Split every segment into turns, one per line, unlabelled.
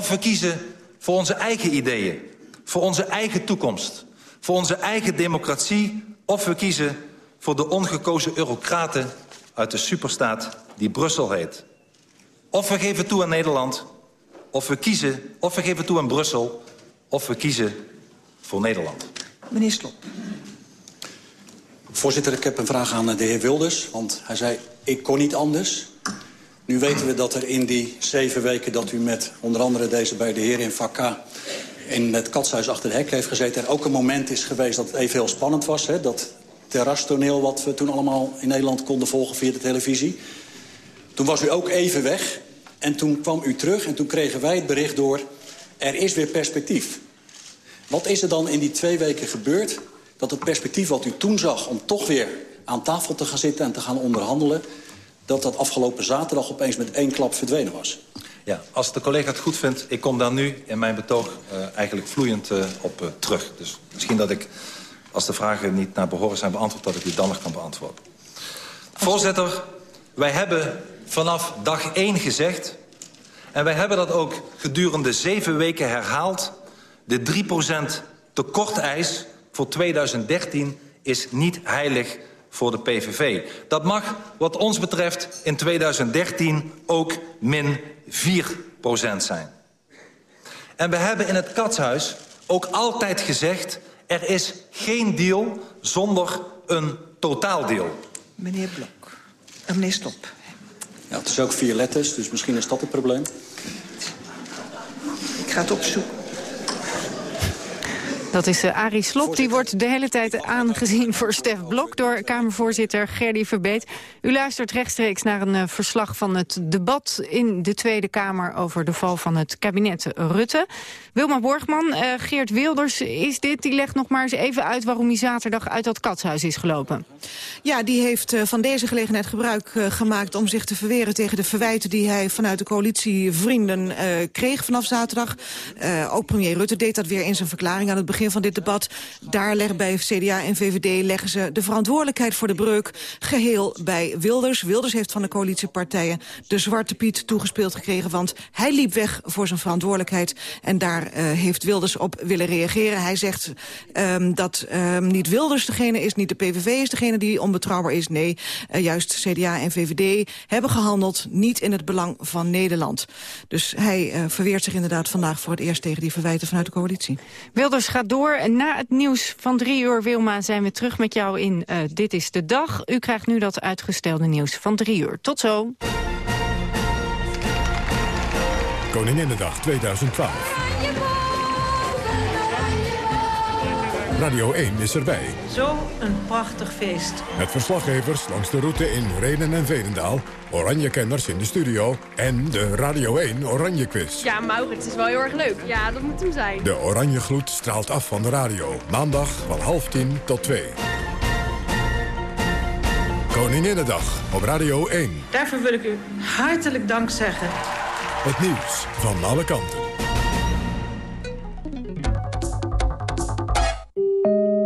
Of we kiezen voor onze eigen ideeën, voor onze eigen toekomst... voor onze eigen democratie, of we kiezen voor de ongekozen eurocraten... uit de superstaat die Brussel heet. Of we geven toe aan Nederland, of we kiezen... of we geven toe aan Brussel, of we kiezen voor Nederland.
Meneer Slop.
Voorzitter, ik heb een vraag aan de heer Wilders. Want hij zei, ik kon niet anders. Nu weten we dat er in die zeven weken dat u met onder andere deze beide heren in Vakka... in het katshuis achter de hek heeft gezeten... er ook een moment is geweest dat het even heel spannend was. Hè? Dat terrastoneel wat we toen allemaal in Nederland konden volgen via de televisie. Toen was u ook even weg. En toen kwam u terug en toen kregen wij het bericht door... er is weer perspectief. Wat is er dan in die twee weken gebeurd... dat het perspectief wat u toen zag om toch weer aan tafel te gaan zitten... en te gaan onderhandelen... dat dat afgelopen zaterdag opeens met één klap verdwenen was?
Ja, als de collega het goed vindt, ik kom daar nu in mijn betoog uh, eigenlijk vloeiend uh, op uh, terug. Dus misschien dat ik, als de vragen niet naar behoren zijn beantwoord... dat ik die dan nog kan beantwoorden. Voorzitter, wij hebben vanaf dag 1 gezegd... en wij hebben dat ook gedurende zeven weken herhaald... de 3% tekorteis voor 2013 is niet heilig voor de PVV. Dat mag wat ons betreft in 2013 ook min 4% zijn. En we hebben in het katshuis ook altijd gezegd... er is geen deal zonder een totaaldeal.
Meneer Blok. Uh, meneer Stop.
Ja, het is ook vier letters, dus misschien is dat het probleem.
Ik ga het opzoeken.
Dat is uh, Arie Slop. Die wordt de hele tijd aangezien voor Stef Blok... door Kamervoorzitter Gerdy Verbeet. U luistert rechtstreeks naar een uh, verslag van het debat in de Tweede Kamer... over de val van het kabinet Rutte. Wilma Borgman, uh, Geert Wilders is dit. Die legt nog maar eens even uit waarom hij zaterdag uit dat katshuis is gelopen.
Ja, die heeft uh, van deze gelegenheid gebruik uh, gemaakt om zich te verweren tegen de verwijten die hij vanuit de coalitievrienden kreeg vanaf zaterdag. ook premier Rutte deed dat weer in zijn verklaring aan het begin van dit debat. Daar leggen bij CDA en VVD leggen ze de verantwoordelijkheid voor de breuk geheel bij Wilders. Wilders heeft van de coalitiepartijen de zwarte piet toegespeeld gekregen, want hij liep weg voor zijn verantwoordelijkheid en daar uh, heeft Wilders op willen reageren. Hij zegt um, dat um, niet Wilders degene is, niet de PVV is degene die onbetrouwbaar is. Nee, uh, juist CDA en VVD hebben gehandeld niet in het belang van Nederland. Dus hij uh, verweert zich inderdaad vandaag voor het eerst tegen die verwijten vanuit de coalitie.
Wilders gaat door. Na het nieuws van drie uur, Wilma, zijn we terug met jou in uh, Dit is de Dag. U krijgt nu dat uitgestelde nieuws van drie uur. Tot zo.
Koninginnedag 2012. Radio 1 is erbij.
Zo een prachtig feest.
Met verslaggevers langs de route in Renen en Veenendaal... Oranje-kenners in de studio en de Radio 1 Oranje Quiz.
Ja, Maurits, het is wel heel erg leuk. Ja, dat moet hem zijn.
De Oranje Gloed straalt af van de radio. Maandag van half tien tot twee. Koninginnedag op Radio 1.
Daarvoor wil ik u hartelijk dank zeggen.
Het nieuws van alle kanten.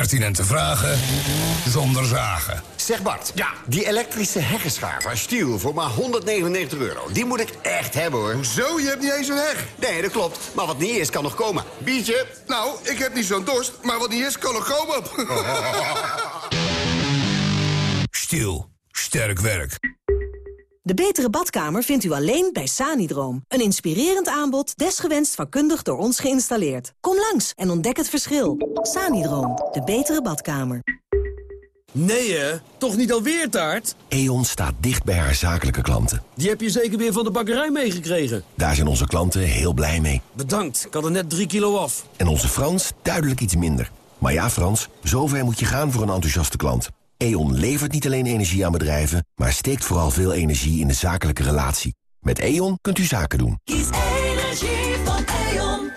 Pertinente vragen zonder zagen.
Zeg Bart,
ja.
die elektrische heggenschaar van Stiel voor maar 199 euro... die moet ik echt hebben, hoor.
Hoezo? Je hebt niet eens een heg.
Nee, dat klopt. Maar wat niet is, kan nog komen. Biertje?
Nou, ik heb niet zo'n dorst, maar wat niet is, kan nog komen. Stiel. Sterk werk.
De betere badkamer vindt u alleen bij Sanidroom. Een inspirerend aanbod, desgewenst vakkundig door ons geïnstalleerd. Kom langs en ontdek het verschil. Sanidroom, de betere badkamer.
Nee hè? Toch niet alweer taart?
E.ON staat dicht bij haar zakelijke klanten.
Die heb je zeker weer van de bakkerij meegekregen?
Daar zijn onze klanten heel blij mee.
Bedankt, ik had er net drie kilo af.
En onze Frans duidelijk iets minder. Maar ja Frans, zover moet je gaan voor een enthousiaste klant. E.ON levert niet alleen energie aan bedrijven... maar steekt vooral veel energie in de zakelijke relatie. Met E.ON kunt u zaken doen.
Kies energie van E.ON.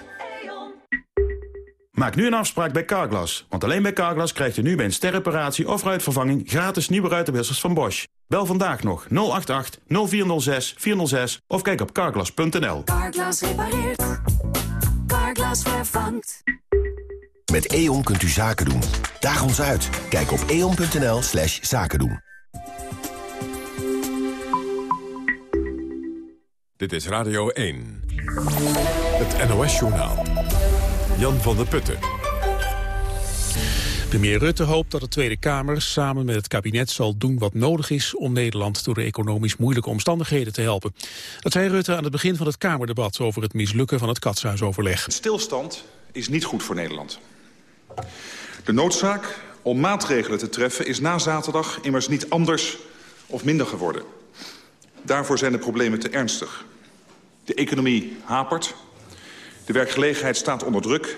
Maak nu een afspraak bij Carglass. Want alleen bij Carglass krijgt u nu bij een sterreparatie of ruitvervanging... gratis nieuwe ruitenwissers van Bosch. Bel vandaag nog 088 0406 406 of kijk op carglass.nl.
Carglass repareert. Carglass vervangt.
Met E.ON kunt u zaken doen. Daag ons uit. Kijk op eon.nl slash zaken doen.
Dit is Radio 1. Het NOS-journaal. Jan van der Putten.
Premier Rutte hoopt dat de Tweede Kamer samen met het kabinet zal doen wat nodig is om Nederland door de economisch moeilijke omstandigheden te helpen. Dat zei Rutte aan het begin van het Kamerdebat over het mislukken van het katshuisoverleg.
Stilstand is niet goed voor Nederland. De noodzaak om maatregelen te treffen is na zaterdag immers niet anders of minder geworden. Daarvoor zijn de problemen te ernstig. De economie hapert, de werkgelegenheid staat onder druk...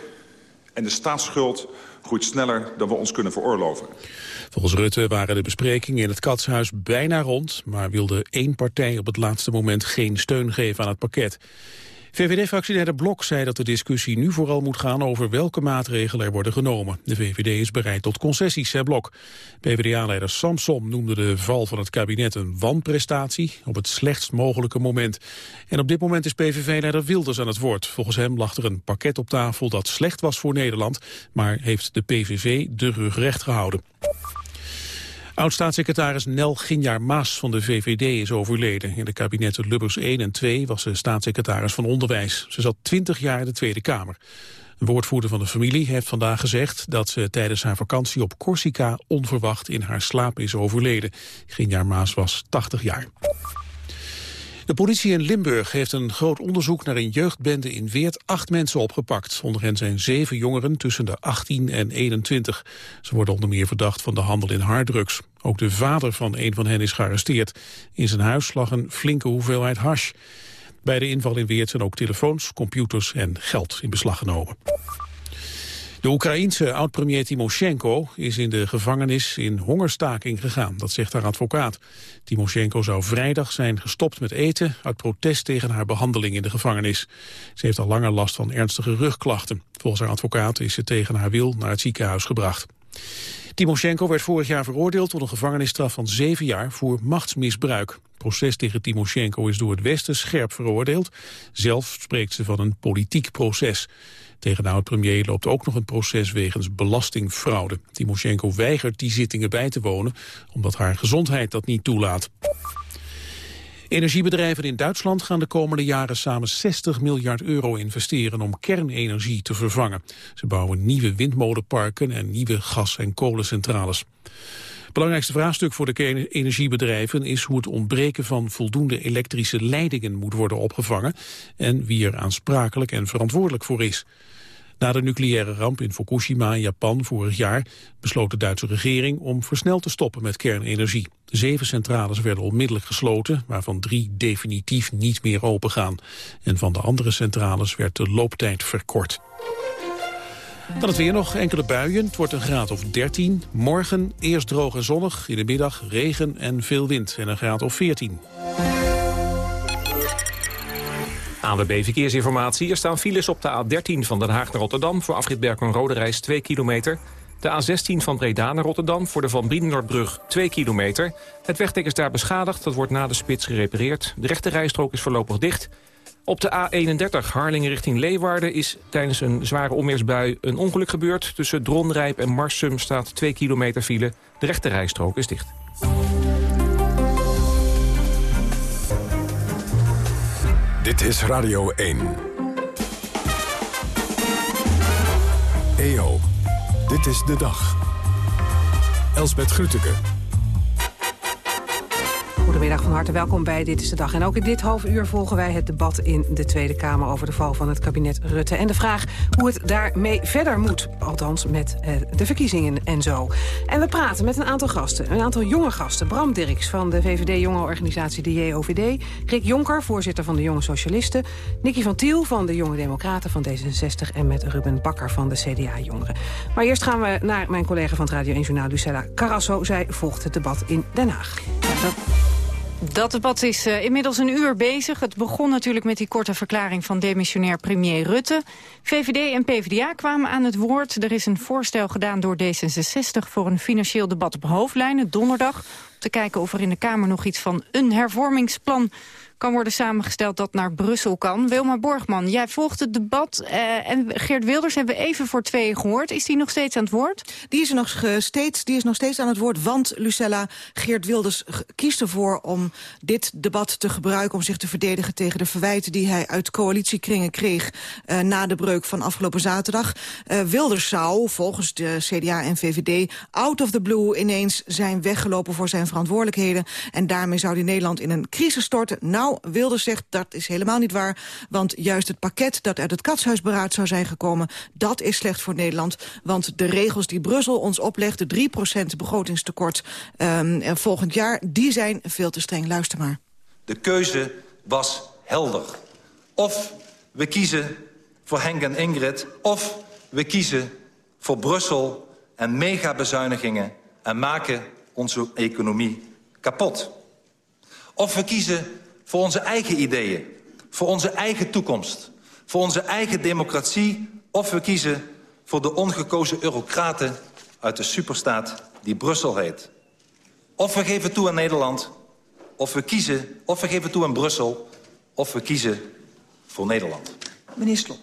en de staatsschuld groeit sneller dan we ons kunnen veroorloven.
Volgens Rutte waren de besprekingen in het katshuis bijna rond... maar wilde één partij op het laatste moment geen steun geven aan het pakket. VVD-fractieleider Blok zei dat de discussie nu vooral moet gaan over welke maatregelen er worden genomen. De VVD is bereid tot concessies, zei Blok. PvdA-leider Samson noemde de val van het kabinet een wanprestatie op het slechtst mogelijke moment. En op dit moment is PVV-leider Wilders aan het woord. Volgens hem lag er een pakket op tafel dat slecht was voor Nederland, maar heeft de PVV de rug recht gehouden. Oud-staatssecretaris Nel Ginjaar Maas van de VVD is overleden. In de kabinetten Lubbers 1 en 2 was ze staatssecretaris van Onderwijs. Ze zat 20 jaar in de Tweede Kamer. Een woordvoerder van de familie heeft vandaag gezegd dat ze tijdens haar vakantie op Corsica onverwacht in haar slaap is overleden. Ginjaar Maas was 80 jaar. De politie in Limburg heeft een groot onderzoek naar een jeugdbende in Weert acht mensen opgepakt. Onder hen zijn zeven jongeren tussen de 18 en 21. Ze worden onder meer verdacht van de handel in harddrugs. Ook de vader van een van hen is gearresteerd. In zijn huis lag een flinke hoeveelheid hash. Bij de inval in Weert zijn ook telefoons, computers en geld in beslag genomen. De Oekraïense oud-premier Timoshenko is in de gevangenis in hongerstaking gegaan, dat zegt haar advocaat. Timoshenko zou vrijdag zijn gestopt met eten uit protest tegen haar behandeling in de gevangenis. Ze heeft al langer last van ernstige rugklachten. Volgens haar advocaat is ze tegen haar wil naar het ziekenhuis gebracht. Timoshenko werd vorig jaar veroordeeld tot een gevangenisstraf van zeven jaar voor machtsmisbruik. Het proces tegen Timoshenko is door het Westen scherp veroordeeld. Zelf spreekt ze van een politiek proces. Tegen de oud-premier loopt ook nog een proces wegens belastingfraude. Timoshenko weigert die zittingen bij te wonen, omdat haar gezondheid dat niet toelaat. Energiebedrijven in Duitsland gaan de komende jaren samen 60 miljard euro investeren om kernenergie te vervangen. Ze bouwen nieuwe windmolenparken en nieuwe gas- en kolencentrales. Het belangrijkste vraagstuk voor de energiebedrijven is hoe het ontbreken van voldoende elektrische leidingen moet worden opgevangen en wie er aansprakelijk en verantwoordelijk voor is. Na de nucleaire ramp in Fukushima in Japan vorig jaar besloot de Duitse regering om versneld te stoppen met kernenergie. Zeven centrales werden onmiddellijk gesloten, waarvan drie definitief niet meer opengaan. En van de andere centrales werd de looptijd verkort. Dan het weer nog, enkele buien. Het wordt een graad of 13. Morgen eerst droog en zonnig, in de middag regen en veel wind en een graad of 14.
ANWB Verkeersinformatie. Er staan files op de A13 van Den Haag naar Rotterdam... voor afrit Berkel-Rode reis 2 kilometer. De A16 van Breda naar Rotterdam voor de Van Brienenoordbrug 2 kilometer. Het wegdek is daar beschadigd, dat wordt na de spits gerepareerd. De rechte rijstrook is voorlopig dicht. Op de A31 Harlingen richting Leeuwarden is tijdens een zware onweersbui een ongeluk gebeurd. Tussen Dronrijp en Marsum staat 2 kilometer file. De rechte rijstrook is dicht.
Dit is Radio 1. EO, dit is de dag. Elsbeth Grütke.
Goedemiddag, van harte welkom bij Dit is de Dag. En ook in dit half uur volgen wij het debat in de Tweede Kamer... over de val van het kabinet Rutte. En de vraag hoe het daarmee verder moet. Althans, met eh, de verkiezingen en zo. En we praten met een aantal gasten. Een aantal jonge gasten. Bram Dirks van de VVD-jongerenorganisatie de JOVD. Rick Jonker, voorzitter van de Jonge Socialisten. Nicky van Tiel van de Jonge Democraten van D66. En met Ruben Bakker van de CDA-jongeren. Maar eerst gaan we naar mijn collega van het Radio 1 Journaal, Lucella Carrasso. Zij volgt het debat in Den Haag. Dat...
Dat debat is uh, inmiddels een uur bezig. Het begon natuurlijk met die korte verklaring van demissionair premier Rutte. VVD en PvdA kwamen aan het woord. Er is een voorstel gedaan door D66 voor een financieel debat op hoofdlijnen donderdag. Om te kijken of er in de Kamer nog iets van een hervormingsplan kan worden samengesteld dat naar Brussel kan. Wilma Borgman, jij volgt het debat uh, en Geert Wilders hebben we even voor twee gehoord. Is die nog steeds aan het woord?
Die is, nog steeds, die is nog steeds aan het woord, want Lucella Geert Wilders kiest ervoor om dit debat te gebruiken om zich te verdedigen tegen de verwijten die hij uit coalitiekringen kreeg uh, na de breuk van afgelopen zaterdag. Uh, Wilders zou, volgens de CDA en VVD, out of the blue ineens zijn weggelopen voor zijn verantwoordelijkheden en daarmee zou hij Nederland in een crisis storten. Nou, Wilders zegt dat is helemaal niet waar. Want juist het pakket dat uit het katshuisberaad zou zijn gekomen... dat is slecht voor Nederland. Want de regels die Brussel ons oplegt, de 3% begrotingstekort um, volgend jaar... die zijn veel te streng. Luister maar.
De keuze was helder. Of we kiezen voor Henk en Ingrid... of we kiezen voor Brussel en megabezuinigingen... en maken onze economie kapot. Of we kiezen voor onze eigen ideeën, voor onze eigen toekomst... voor onze eigen democratie... of we kiezen voor de ongekozen eurocraten uit de superstaat die Brussel heet. Of we geven toe aan Nederland, of we kiezen... of we geven toe aan Brussel, of we kiezen voor Nederland.
Meneer Slop.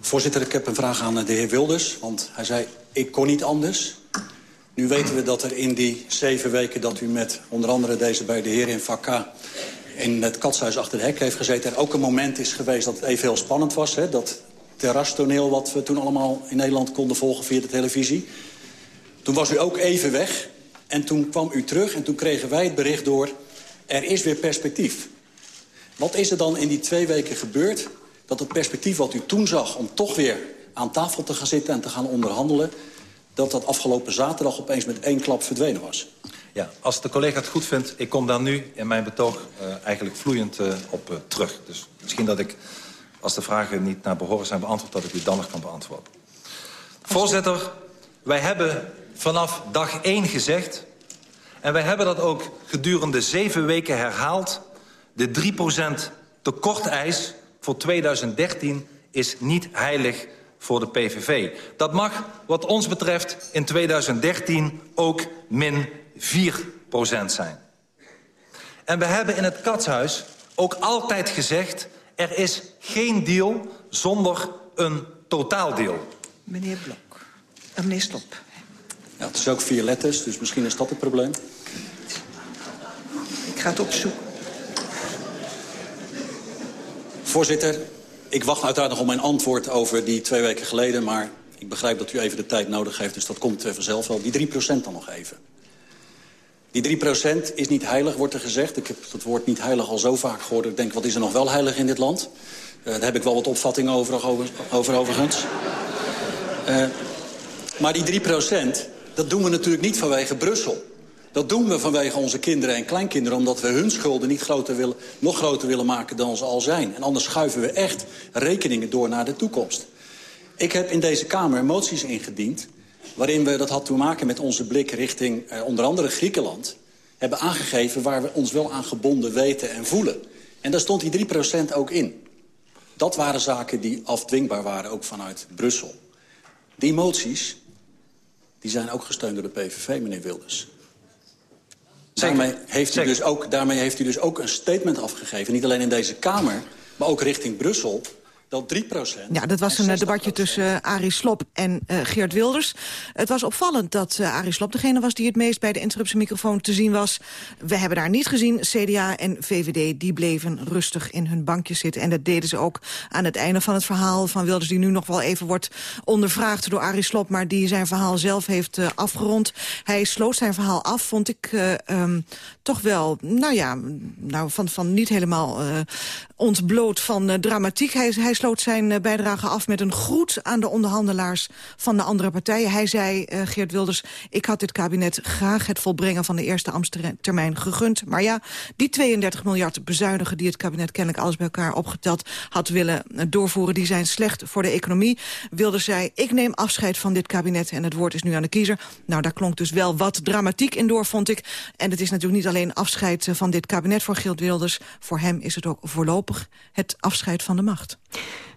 Voorzitter, ik heb een vraag aan de heer Wilders. Want hij zei, ik kon niet anders. Nu weten we dat er in die zeven weken dat u met onder andere deze beide heren in vak in het katshuis achter de hek heeft gezeten... er ook een moment is geweest dat het even heel spannend was. Hè? Dat terrastoneel wat we toen allemaal in Nederland konden volgen via de televisie. Toen was u ook even weg. En toen kwam u terug en toen kregen wij het bericht door... er is weer perspectief. Wat is er dan in die twee weken gebeurd... dat het perspectief wat u toen zag om toch weer aan tafel te gaan zitten en te gaan onderhandelen dat dat afgelopen zaterdag opeens met één klap verdwenen was.
Ja, als de collega het goed vindt, ik kom daar nu in mijn betoog uh, eigenlijk vloeiend uh, op uh, terug. Dus misschien dat ik, als de vragen niet naar behoren zijn beantwoord... dat ik u dan nog kan beantwoorden. Voorzitter, wij hebben vanaf dag 1 gezegd... en wij hebben dat ook gedurende zeven weken herhaald... de 3% tekorteis voor 2013 is niet heilig voor de PVV. Dat mag wat ons betreft in 2013 ook min 4% zijn. En we hebben in het Katshuis ook altijd gezegd... er is geen deal zonder een totaaldeal.
Meneer Blok. Uh, meneer Stop.
Ja, het is ook vier letters, dus misschien is dat het probleem.
Ik ga het opzoeken.
Voorzitter, ik wacht uiteraard nog op mijn antwoord over die twee weken geleden... maar ik begrijp dat u even de tijd nodig heeft, dus dat komt vanzelf wel. Die 3% dan nog even. Die 3% is niet heilig, wordt er gezegd. Ik heb het woord niet heilig al zo vaak gehoord. Ik denk, wat is er nog wel heilig in dit land? Uh, daar heb ik wel wat opvattingen over, over overigens. Uh, maar die 3%, dat doen we natuurlijk niet vanwege Brussel. Dat doen we vanwege onze kinderen en kleinkinderen... omdat we hun schulden niet groter willen, nog groter willen maken dan ze al zijn. En anders schuiven we echt rekeningen door naar de toekomst. Ik heb in deze Kamer moties ingediend... waarin we, dat had te maken met onze blik richting eh, onder andere Griekenland... hebben aangegeven waar we ons wel aan gebonden weten en voelen. En daar stond die 3% ook in. Dat waren zaken die afdwingbaar waren, ook vanuit Brussel. Die moties die zijn ook gesteund door de PVV, meneer Wilders. Daarmee heeft, u dus ook, daarmee heeft u dus ook een statement afgegeven. Niet alleen in deze Kamer, maar ook richting Brussel dat 3
Ja, dat was een eh, debatje tussen uh, Arie Slob en uh, Geert Wilders. Het was opvallend dat uh, Arie Slob degene was die het meest bij de interruptiemicrofoon te zien was. We hebben daar niet gezien. CDA en VVD die bleven rustig in hun bankjes zitten. En dat deden ze ook aan het einde van het verhaal van Wilders... die nu nog wel even wordt ondervraagd door Arie Slob... maar die zijn verhaal zelf heeft afgerond. Hij sloot zijn verhaal af, vond ik um, toch wel... nou ja, nou, van, van niet helemaal ontbloot van dramatiek. Hij, hij sloot zijn eh, bijdrage af met een groet aan de onderhandelaars van de andere partijen. Hij zei, uh, Geert Wilders, ik had dit kabinet graag het volbrengen van de eerste ambtstermijn gegund. Maar ja, die 32 miljard bezuinigen die het kabinet kennelijk alles bij elkaar opgeteld had willen doorvoeren, die zijn slecht voor de economie. Wilders zei, ik neem afscheid van dit kabinet en het woord is nu aan de kiezer. Nou, daar klonk dus wel wat dramatiek in door, vond ik. En het is natuurlijk niet alleen afscheid van dit kabinet voor Geert Wilders. Voor hem is het ook voorlopig het afscheid van de macht.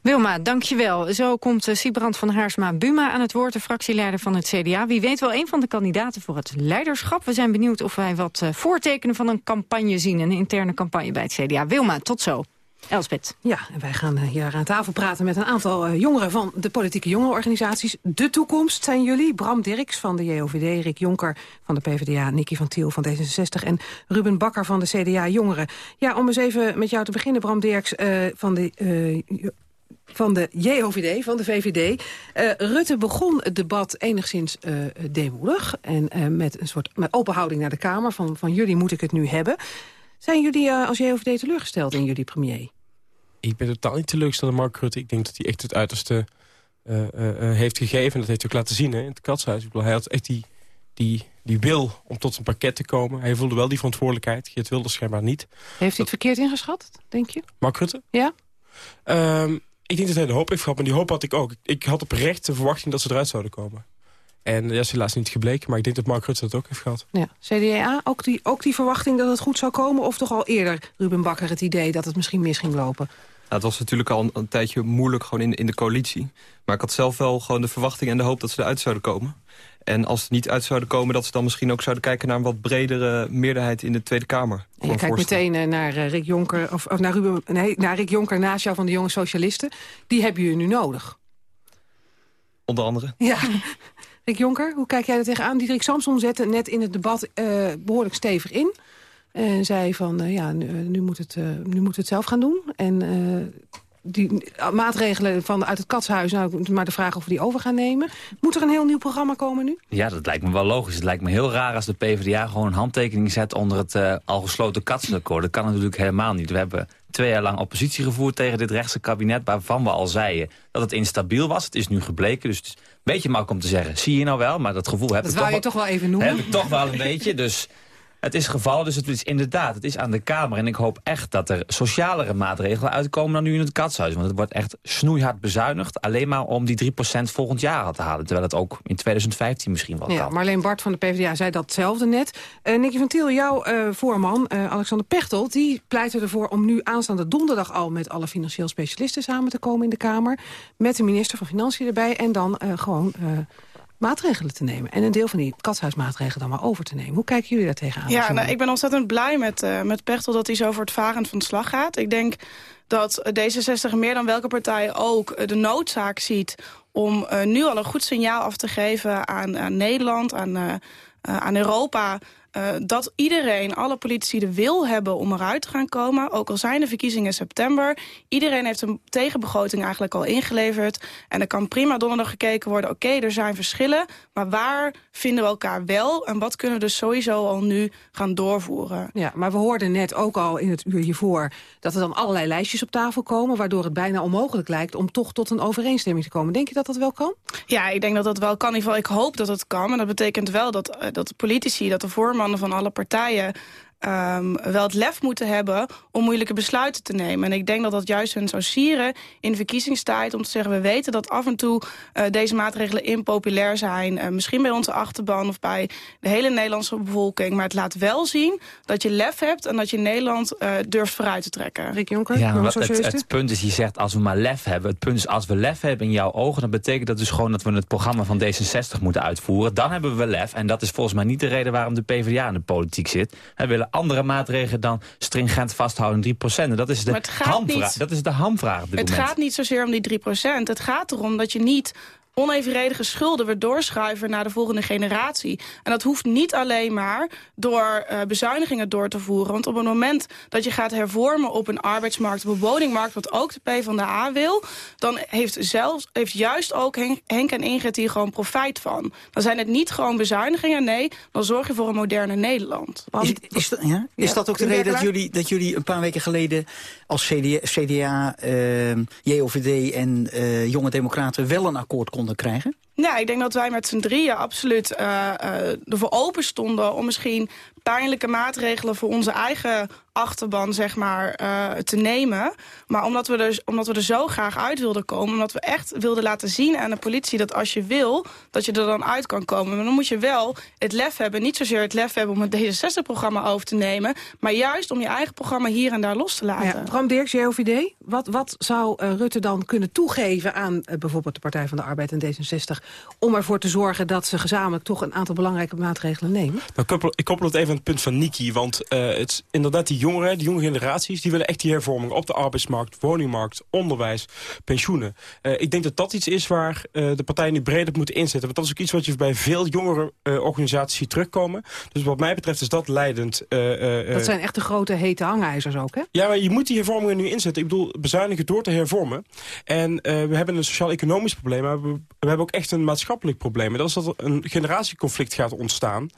Wilma, dankjewel. Zo komt uh, Sibrand van Haarsma-Buma aan het woord... de fractieleider van het CDA. Wie weet wel een van de kandidaten voor het leiderschap. We zijn benieuwd of wij wat uh, voortekenen van een campagne zien... een interne campagne bij het CDA. Wilma, tot zo. Elspet.
Ja, en wij gaan uh, hier aan tafel praten met een aantal uh, jongeren van de politieke jongerenorganisaties. De toekomst zijn jullie. Bram Dirks van de JOVD, Rick Jonker van de PvdA, Nicky van Tiel van D66 en Ruben Bakker van de CDA Jongeren. Ja, om eens even met jou te beginnen, Bram Dirks uh, van de van de JOVD, van de VVD. Rutte begon het debat enigszins uh, deemoedig. En met een soort met open houding naar de Kamer. Van, van jullie moet ik het nu hebben. Zijn jullie als JOVD teleurgesteld in jullie premier?
Ik ben totaal niet teleurgesteld in Mark Rutte. Ik denk dat hij echt het uiterste heeft gegeven. Dat heeft hij ook laten zien hè, in het katshuis. Ik bedoel, hij had echt die, die, die wil om tot een pakket te komen. Hij voelde wel die verantwoordelijkheid. Geert wilde schijnbaar niet.
Heeft hij het verkeerd ingeschat, denk je?
Mark Rutte?
Ja.
Um, ik denk dat hij de hoop heeft gehad, maar die hoop had ik ook. Ik had oprecht de verwachting dat ze eruit zouden komen. En dat is helaas niet gebleken, maar ik denk dat Mark Rutte dat ook heeft gehad.
Ja. CDA, ook die, ook die verwachting dat het goed zou komen? Of toch al eerder, Ruben Bakker, het idee dat het misschien mis ging lopen?
Nou, het was natuurlijk al een, een, tijdje moeilijk gewoon in, in de coalitie. Maar ik had zelf wel gewoon de verwachting en de hoop dat ze eruit zouden komen. En als ze niet uit zouden komen, dat ze dan misschien ook zouden kijken... naar een wat bredere meerderheid in de Tweede Kamer.
En je kijkt meteen naar Rick Jonker, of, of, naar, Ruben, nee, naar Rick Jonker naast jou van de jonge socialisten. Die hebben jullie nu nodig.
Onder andere?
Ja. Rick Jonker, hoe kijk jij er tegenaan? Diederik Samson zette net in het debat uh, behoorlijk stevig in. En zei van, uh, ja, nu, nu, moet het, nu moet het zelf gaan doen. En die maatregelen van, uit het katshuis, nou, maar de vraag of we die over gaan nemen. Moet er een heel nieuw programma komen nu?
Ja, dat lijkt me wel logisch. Het lijkt me heel raar als de PvdA gewoon een handtekening zet onder het uh, al gesloten katsakkoord. Dat kan natuurlijk helemaal niet. We hebben twee jaar lang oppositie gevoerd tegen dit rechtse kabinet... waarvan we al zeiden dat het instabiel was. Het is nu gebleken, dus het is een beetje makkelijk om te zeggen... zie je nou wel, maar dat gevoel heb
dat
ik
toch
wel...
je toch wel even noemen.
Heb ik toch wel een beetje, dus... Het is geval, dus het is inderdaad, het is aan de Kamer. En ik hoop echt dat er socialere maatregelen uitkomen dan nu in het katshuis. Want het wordt echt snoeihard bezuinigd. Alleen maar om die 3% volgend jaar te halen. Terwijl het ook in 2015 misschien wel
ja,
kan.
Marleen Bart van de PvdA zei datzelfde net. Uh, Nicky van Tiel, jouw uh, voorman, uh, Alexander Pechtel... die pleitte ervoor om nu aanstaande donderdag al... met alle financieel specialisten samen te komen in de Kamer. Met de minister van Financiën erbij. En dan gewoon maatregelen te nemen. En een deel van die katshuismaatregelen dan maar over te nemen. Hoe kijken jullie daar tegenaan?
Ja, nou, ik ben ontzettend blij met, uh, met Pechtel dat hij zo voortvarend van de slag gaat. Ik denk dat D66 meer dan welke partij ook de noodzaak ziet... om uh, nu al een goed signaal af te geven aan, aan Nederland, aan, uh, aan Europa... Uh, dat iedereen, alle politici de wil hebben om eruit te gaan komen. Ook al zijn de verkiezingen in september. Iedereen heeft een tegenbegroting eigenlijk al ingeleverd. En er kan prima donderdag gekeken worden. Oké, okay, er zijn verschillen. Maar waar vinden we elkaar wel? En wat kunnen we dus sowieso al nu gaan doorvoeren?
Ja, maar we hoorden net ook al in het uur hiervoor... dat er dan allerlei lijstjes op tafel komen... waardoor het bijna onmogelijk lijkt om toch tot een overeenstemming te komen. Denk je dat dat wel kan?
Ja, ik denk dat dat wel kan. In ieder geval, ik hoop dat het kan. Maar dat betekent wel dat, uh, dat de politici, dat de voormannen van alle partijen um, wel het lef moeten hebben om moeilijke besluiten te nemen. En ik denk dat dat juist hun zou sieren in de verkiezingstijd... om te zeggen, we weten dat af en toe uh, deze maatregelen impopulair zijn. Uh, misschien bij onze achterban of bij de hele Nederlandse bevolking. Maar het laat wel zien dat je lef hebt... en dat je Nederland uh, durft vooruit te trekken.
Rick Jonker,
ja, maar het, het punt is, je zegt als we maar lef hebben. Het punt is, als we lef hebben in jouw ogen... dan betekent dat dus gewoon dat we het programma van D66 moeten uitvoeren. Dan hebben we lef. En dat is volgens mij niet de reden waarom de PvdA in de politiek zit. We willen andere maatregelen dan stringent vasthouden 3%. En dat is de hamvraag. Dat is de hamvraag
het
moment.
gaat niet zozeer om die 3%. Het gaat erom dat je niet onevenredige schulden weer doorschuiven naar de volgende generatie. En dat hoeft niet alleen maar door uh, bezuinigingen door te voeren. Want op het moment dat je gaat hervormen op een arbeidsmarkt, op een woningmarkt, wat ook de PvdA wil, dan heeft, zelfs, heeft juist ook Henk, en Ingrid hier gewoon profijt van. Dan zijn het niet gewoon bezuinigingen, nee, dan zorg je voor een moderne Nederland.
Want, is, is, dat, ja? is ja, dat ook de reden dat jullie, dat jullie een paar weken geleden als CDA, CDA uh, JOVD en uh, Jonge Democraten wel een akkoord konden krijgen?
Ja, ik denk dat wij met z'n drieën absoluut uh, uh, ervoor open stonden... om misschien pijnlijke maatregelen voor onze eigen achterban zeg maar, uh, te nemen. Maar omdat we, er, omdat we er zo graag uit wilden komen... omdat we echt wilden laten zien aan de politie dat als je wil... dat je er dan uit kan komen. Maar dan moet je wel het lef hebben. Niet zozeer het lef hebben om het D66-programma over te nemen... maar juist om je eigen programma hier en daar los te laten. Ja,
Bram Dirks, JOVD, wat, wat zou uh, Rutte dan kunnen toegeven... aan uh, bijvoorbeeld de Partij van de Arbeid en D66... om ervoor te zorgen dat ze gezamenlijk toch een aantal belangrijke maatregelen nemen?
Nou, ik koppel het even aan het punt van Niki. Want het is inderdaad die jongeren, die jonge generaties... die willen echt die hervorming op de arbeidsmarkt, woningmarkt, onderwijs, pensioenen. Uh, ik denk dat dat iets is waar uh, de partijen nu breed op moeten inzetten. Want dat is ook iets wat je bij veel jongere uh, organisaties ziet terugkomen. Dus wat mij betreft is dat leidend.
dat zijn echt de grote hete hangijzers ook, hè?
Ja, maar je moet die hervormingen nu inzetten. Ik bedoel, bezuinigen door te hervormen. En we hebben een sociaal-economisch probleem, maar we, we, hebben ook echt een maatschappelijk probleem. En dat is dat er een generatieconflict gaat ontstaan.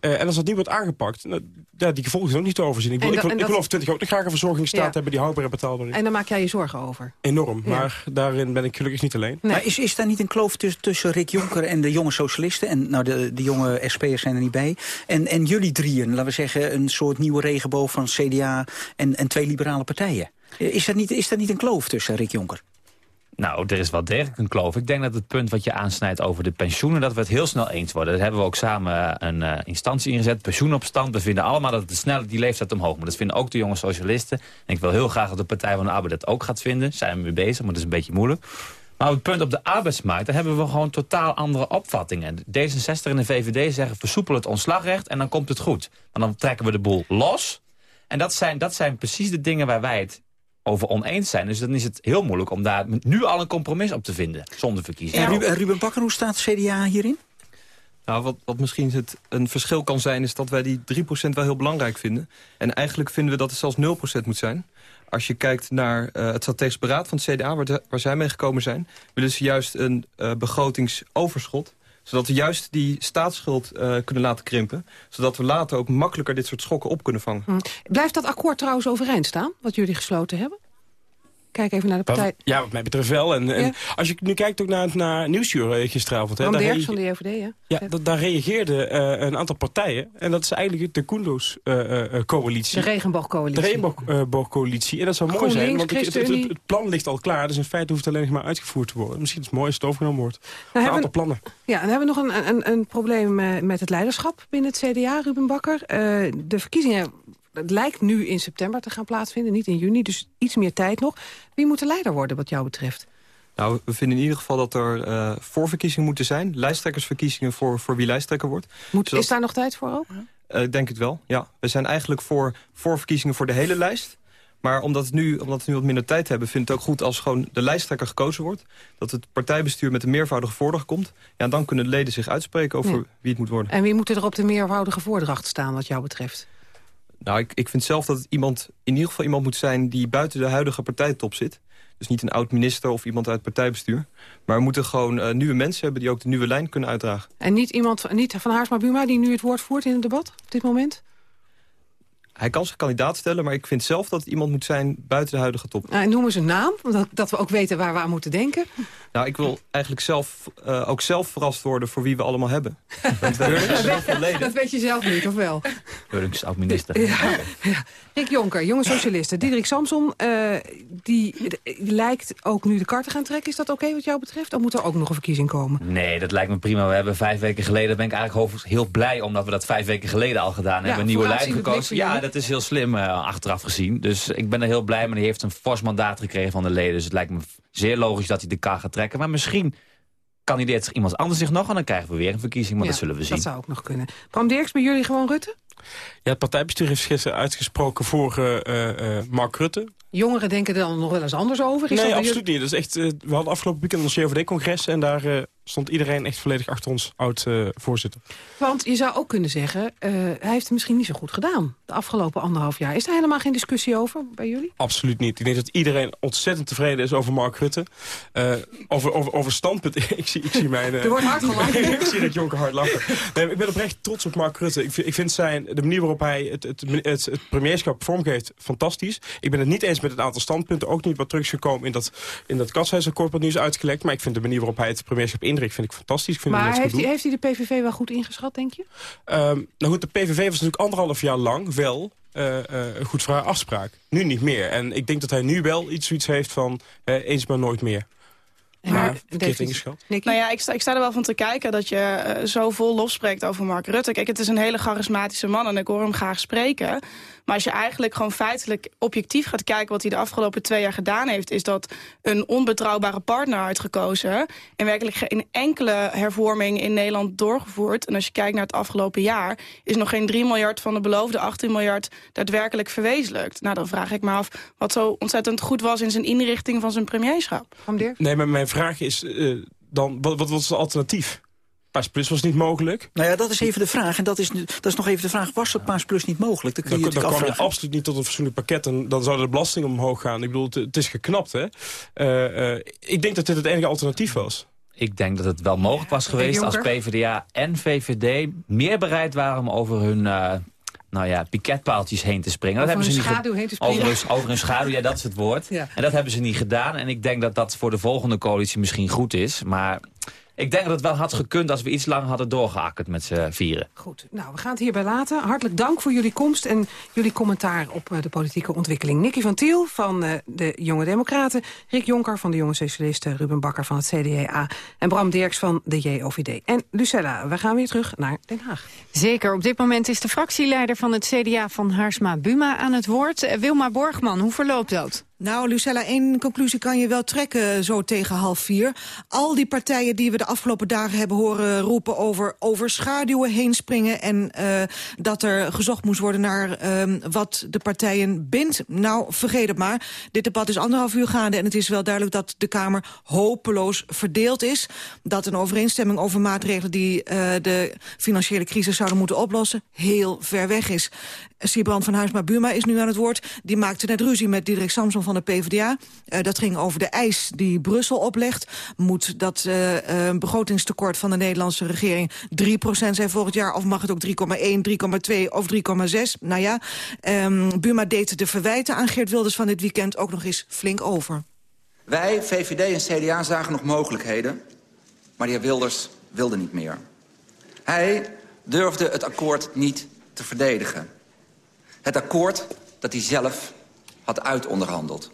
en als dat niet wordt aangepakt, nou, ja, die gevolgen zijn ook niet te overzien. Ik, bedoel, ik, ik, geloof 20 ook nog graag een verzorgingsstaat ja. hebben die houdbaar en betaalbaar is.
En daar maak jij je zorgen over?
Enorm, maar daarin ben ik gelukkig niet alleen.
Nee. Maar is, is daar niet een kloof tussen, tussen Rick Jonker en de jonge socialisten? En nou, de, de jonge SP'ers zijn er niet bij. En, en jullie drieën, laten we zeggen, een soort nieuwe regenboog van CDA en, en twee liberale partijen. Is dat, niet, is dat niet een kloof tussen Rick Jonker?
Nou, er is wel degelijk een kloof. Ik denk dat het punt wat je aansnijdt over de pensioenen... dat we het heel snel eens worden. Daar hebben we ook samen een uh, instantie ingezet, pensioenopstand. We vinden allemaal dat het snel die leeftijd omhoog moet. Dat vinden ook de jonge socialisten. En ik wil heel graag dat de Partij van de Arbeid dat ook gaat vinden. Zijn we mee bezig, maar dat is een beetje moeilijk. Maar op het punt op de arbeidsmarkt, daar hebben we gewoon totaal andere opvattingen. D66 en de VVD zeggen versoepel het ontslagrecht en dan komt het goed. Maar dan trekken we de boel los. En dat zijn, dat zijn precies de dingen waar wij het over oneens zijn. Dus dan is het heel moeilijk om daar nu al een compromis op te vinden, zonder verkiezingen.
En Ruben, Ruben Bakker, hoe staat CDA hierin?
Nou, wat, wat misschien het, een verschil kan zijn... is dat wij die 3% wel heel belangrijk vinden. En eigenlijk vinden we dat het zelfs 0% moet zijn. Als je kijkt naar uh, het strategisch beraad van het CDA... waar, de, waar zij mee gekomen zijn... willen ze juist een uh, begrotingsoverschot zodat we juist die staatsschuld uh, kunnen laten krimpen. Zodat we later ook makkelijker dit soort schokken op kunnen vangen. Hm.
Blijft dat akkoord trouwens overeind staan, wat jullie gesloten hebben? Kijk even naar de partij.
Ja, wat mij betreft wel. En, en als je nu kijkt ook naar, naar Nieuwsuur eh, gisteravond.
Hè, daar van de JVD, ja.
Ja, daar reageerden uh, een aantal partijen. En dat is eigenlijk de Koendo's-coalitie.
Uh, de regenboogcoalitie.
De regenboogcoalitie. en dat zou mooi zijn, want het, het, het, plan ligt al klaar. Dus in feite hoeft het alleen nog maar uitgevoerd te worden. Misschien is het mooi als het overgenomen wordt. Nou, een aantal plannen.
Ja, dan hebben we nog een, een, een probleem met het leiderschap binnen het CDA, Ruben Bakker. de verkiezingen het lijkt nu in september te gaan plaatsvinden, niet in juni. Dus iets meer tijd nog. Wie moet de leider worden wat jou betreft?
Nou, we vinden in ieder geval dat er uh, voorverkiezingen moeten zijn. Lijsttrekkersverkiezingen voor, voor wie lijsttrekker wordt.
Moet, Zodat... Is daar nog tijd voor ook?
Uh, ik denk het wel, ja. We zijn eigenlijk voor voorverkiezingen voor de hele lijst. Maar omdat, het nu, omdat we nu wat minder tijd hebben... vind ik het ook goed als gewoon de lijsttrekker gekozen wordt. Dat het partijbestuur met een meervoudige voordracht komt. Ja, dan kunnen de leden zich uitspreken over ja. wie het moet worden.
En wie moet er op de meervoudige voordracht staan wat jou betreft?
Nou, ik, ik vind zelf dat het iemand, in ieder geval iemand moet zijn... die buiten de huidige partijtop zit. Dus niet een oud-minister of iemand uit partijbestuur. Maar we moeten gewoon uh, nieuwe mensen hebben... die ook de nieuwe lijn kunnen uitdragen.
En niet iemand niet van Haarsma Buma die nu het woord voert in het debat op dit moment?
Hij kan zich kandidaat stellen, maar ik vind zelf dat het iemand moet zijn buiten de huidige top.
Nou, noem eens een naam, dat, dat we ook weten waar we aan moeten denken.
Nou, ik wil eigenlijk zelf, uh, ook zelf verrast worden voor wie we allemaal hebben.
dat, dat weet je zelf niet, of wel?
Burks, oud-minister.
Ja, ja. Rick Jonker, jonge socialisten. Diederik Samson, uh, die, die, lijkt ook nu de kar te gaan trekken. Is dat oké okay wat jou betreft? Of moet er ook nog een verkiezing komen?
Nee, dat lijkt me prima. We hebben vijf weken geleden, ben ik eigenlijk heel blij... omdat we dat vijf weken geleden al gedaan hebben. Een nieuwe lijn gekozen. Ja, dat is heel slim uh, achteraf gezien. Dus ik ben er heel blij mee. Hij heeft een fors mandaat gekregen van de leden. Dus het lijkt me zeer logisch dat hij de kar gaat trekken. Maar misschien kandideert zich iemand anders zich nog... en dan krijgen we weer een verkiezing, maar
ja,
dat zullen we zien.
Dat zou ook nog kunnen. Bram Dirks, bij jullie gewoon Rutte?
Ja, het partijbestuur heeft gisteren uitgesproken voor uh, uh, Mark Rutte.
Jongeren denken er dan nog wel eens anders over? Is
nee,
dat
absoluut niet. Dat is echt, eh, we hadden afgelopen weekend ons COVD-congres... en daar eh, stond iedereen echt volledig achter ons oud-voorzitter.
Want je zou ook kunnen zeggen, eh, hij heeft het misschien niet zo goed gedaan. De afgelopen anderhalf jaar. Is daar helemaal geen discussie over bij jullie?
Absoluut niet. Ik denk dat iedereen ontzettend tevreden is over Mark Rutte. Eh, over, over, over standpunt. ik, zie, ik zie mijn...
Er wordt hard gelachen.
ik zie dat Jonker hard lachen. Nee, ik ben oprecht trots op Mark Rutte. Ik vind, ik vind zijn, de manier waarop hij het, het, het, het premierschap vormgeeft fantastisch. Ik ben het niet eens met het aantal standpunten. Ook niet wat terug is gekomen in dat, in dat katshuisakkoord wat nu is uitgelekt. Maar ik vind de manier waarop hij het premierschap indrikt vind ik fantastisch. Ik vind
Maar heeft hij, heeft hij de PVV wel goed ingeschat, denk je?
Ehm, nou goed, de PVV was natuurlijk anderhalf jaar lang wel een goed voor haar afspraak. Nu niet meer. En ik denk dat hij nu wel iets zoiets heeft van eh, eens maar nooit meer. Maar verkeerd ingeschat.
Nou ja, ik sta, ik sta er wel van te kijken dat je eh, zo vol lof spreekt over Mark Rutte. Kijk, het is een hele charismatische man en ik hoor hem graag spreken. Maar als je eigenlijk gewoon feitelijk objectief gaat kijken... wat hij de afgelopen twee jaar gedaan heeft... is dat een onbetrouwbare partner uitgekozen... en werkelijk geen enkele hervorming in Nederland doorgevoerd. En als je kijkt naar het afgelopen jaar... is nog geen 3 miljard van de beloofde 18 miljard daadwerkelijk verwezenlijkt. Nou, dan vraag ik me af wat zo ontzettend goed was... in zijn inrichting van zijn premierschap.
Nee, maar mijn vraag is eh, dan, wat, wat was het alternatief? Paas Plus was niet mogelijk.
Nou ja, dat is even de vraag. En dat is, nu- dat is nog even de vraag, was dat Paas Plus niet mogelijk? Dat kun
Dan,
je
dan kwam je absoluut niet tot een fatsoenlijk pakket. En dan zouden de belastingen omhoog gaan. Ik bedoel, het, het is geknapt, hè. Eh, eh, ik denk dat dit het enige alternatief was.
Ik denk dat het wel mogelijk was geweest als? PvdA en VVD meer bereid waren om over hun... nou ja, piketpaaltjes heen te springen.
Over
dat hebben ze
schaduw
niet
heen te springen.
Over, over hun schaduw, ja, dat is het woord.
Ja.
En dat hebben ze niet gedaan. En ik denk dat dat voor de volgende coalitie misschien goed is. Maar ik denk dat het wel had gekund als we iets langer hadden doorgeakkerd met z'n vieren.
Goed, nou, we gaan het hierbij laten. Hartelijk dank voor jullie komst en jullie commentaar op eh, de politieke ontwikkeling. Nicky van Tiel van eh, de Jonge Democraten, Rick Jonker van de Jonge Socialisten, Ruben Bakker van het CDA en Bram Dirks van de JOVD. En Lucella, we gaan weer terug naar Den Haag.
Zeker, op dit moment is de fractieleider van het CDA van Haarsma Buma aan het woord. Eh, Wilma Borgman, hoe verloopt dat?
Nou, Lucella, één conclusie kan je wel trekken zo tegen half vier. Al die partijen die we de afgelopen dagen hebben horen roepen over, over schaduwen heen springen... en eh, dat er gezocht moest worden naar ehm, wat de partijen bindt. Nou, vergeet het maar. Dit debat is anderhalf uur gaande en het is wel duidelijk dat de Kamer hopeloos verdeeld is. Dat een overeenstemming over maatregelen die eh, de financiële crisis zouden moeten oplossen... heel ver weg is. Siebrand van Huisma Buma is nu aan het woord. Die maakte net ruzie met Diederik Samson van de PvdA. Eh, dat ging over de eis die Brussel oplegt. Moet dat eh, eh, begrotingstekort van de Nederlandse regering 3% zijn volgend jaar... of mag het ook 3,1, 3,2 of 3,6? Nou ja, ehm, Buma deed de verwijten aan Geert Wilders van dit weekend ook nog eens flink over.
Wij, VVD en CDA, zagen nog mogelijkheden, maar de heer Wilders wilde niet meer. Hij durfde het akkoord niet te verdedigen. Het akkoord dat hij zelf had uitonderhandeld.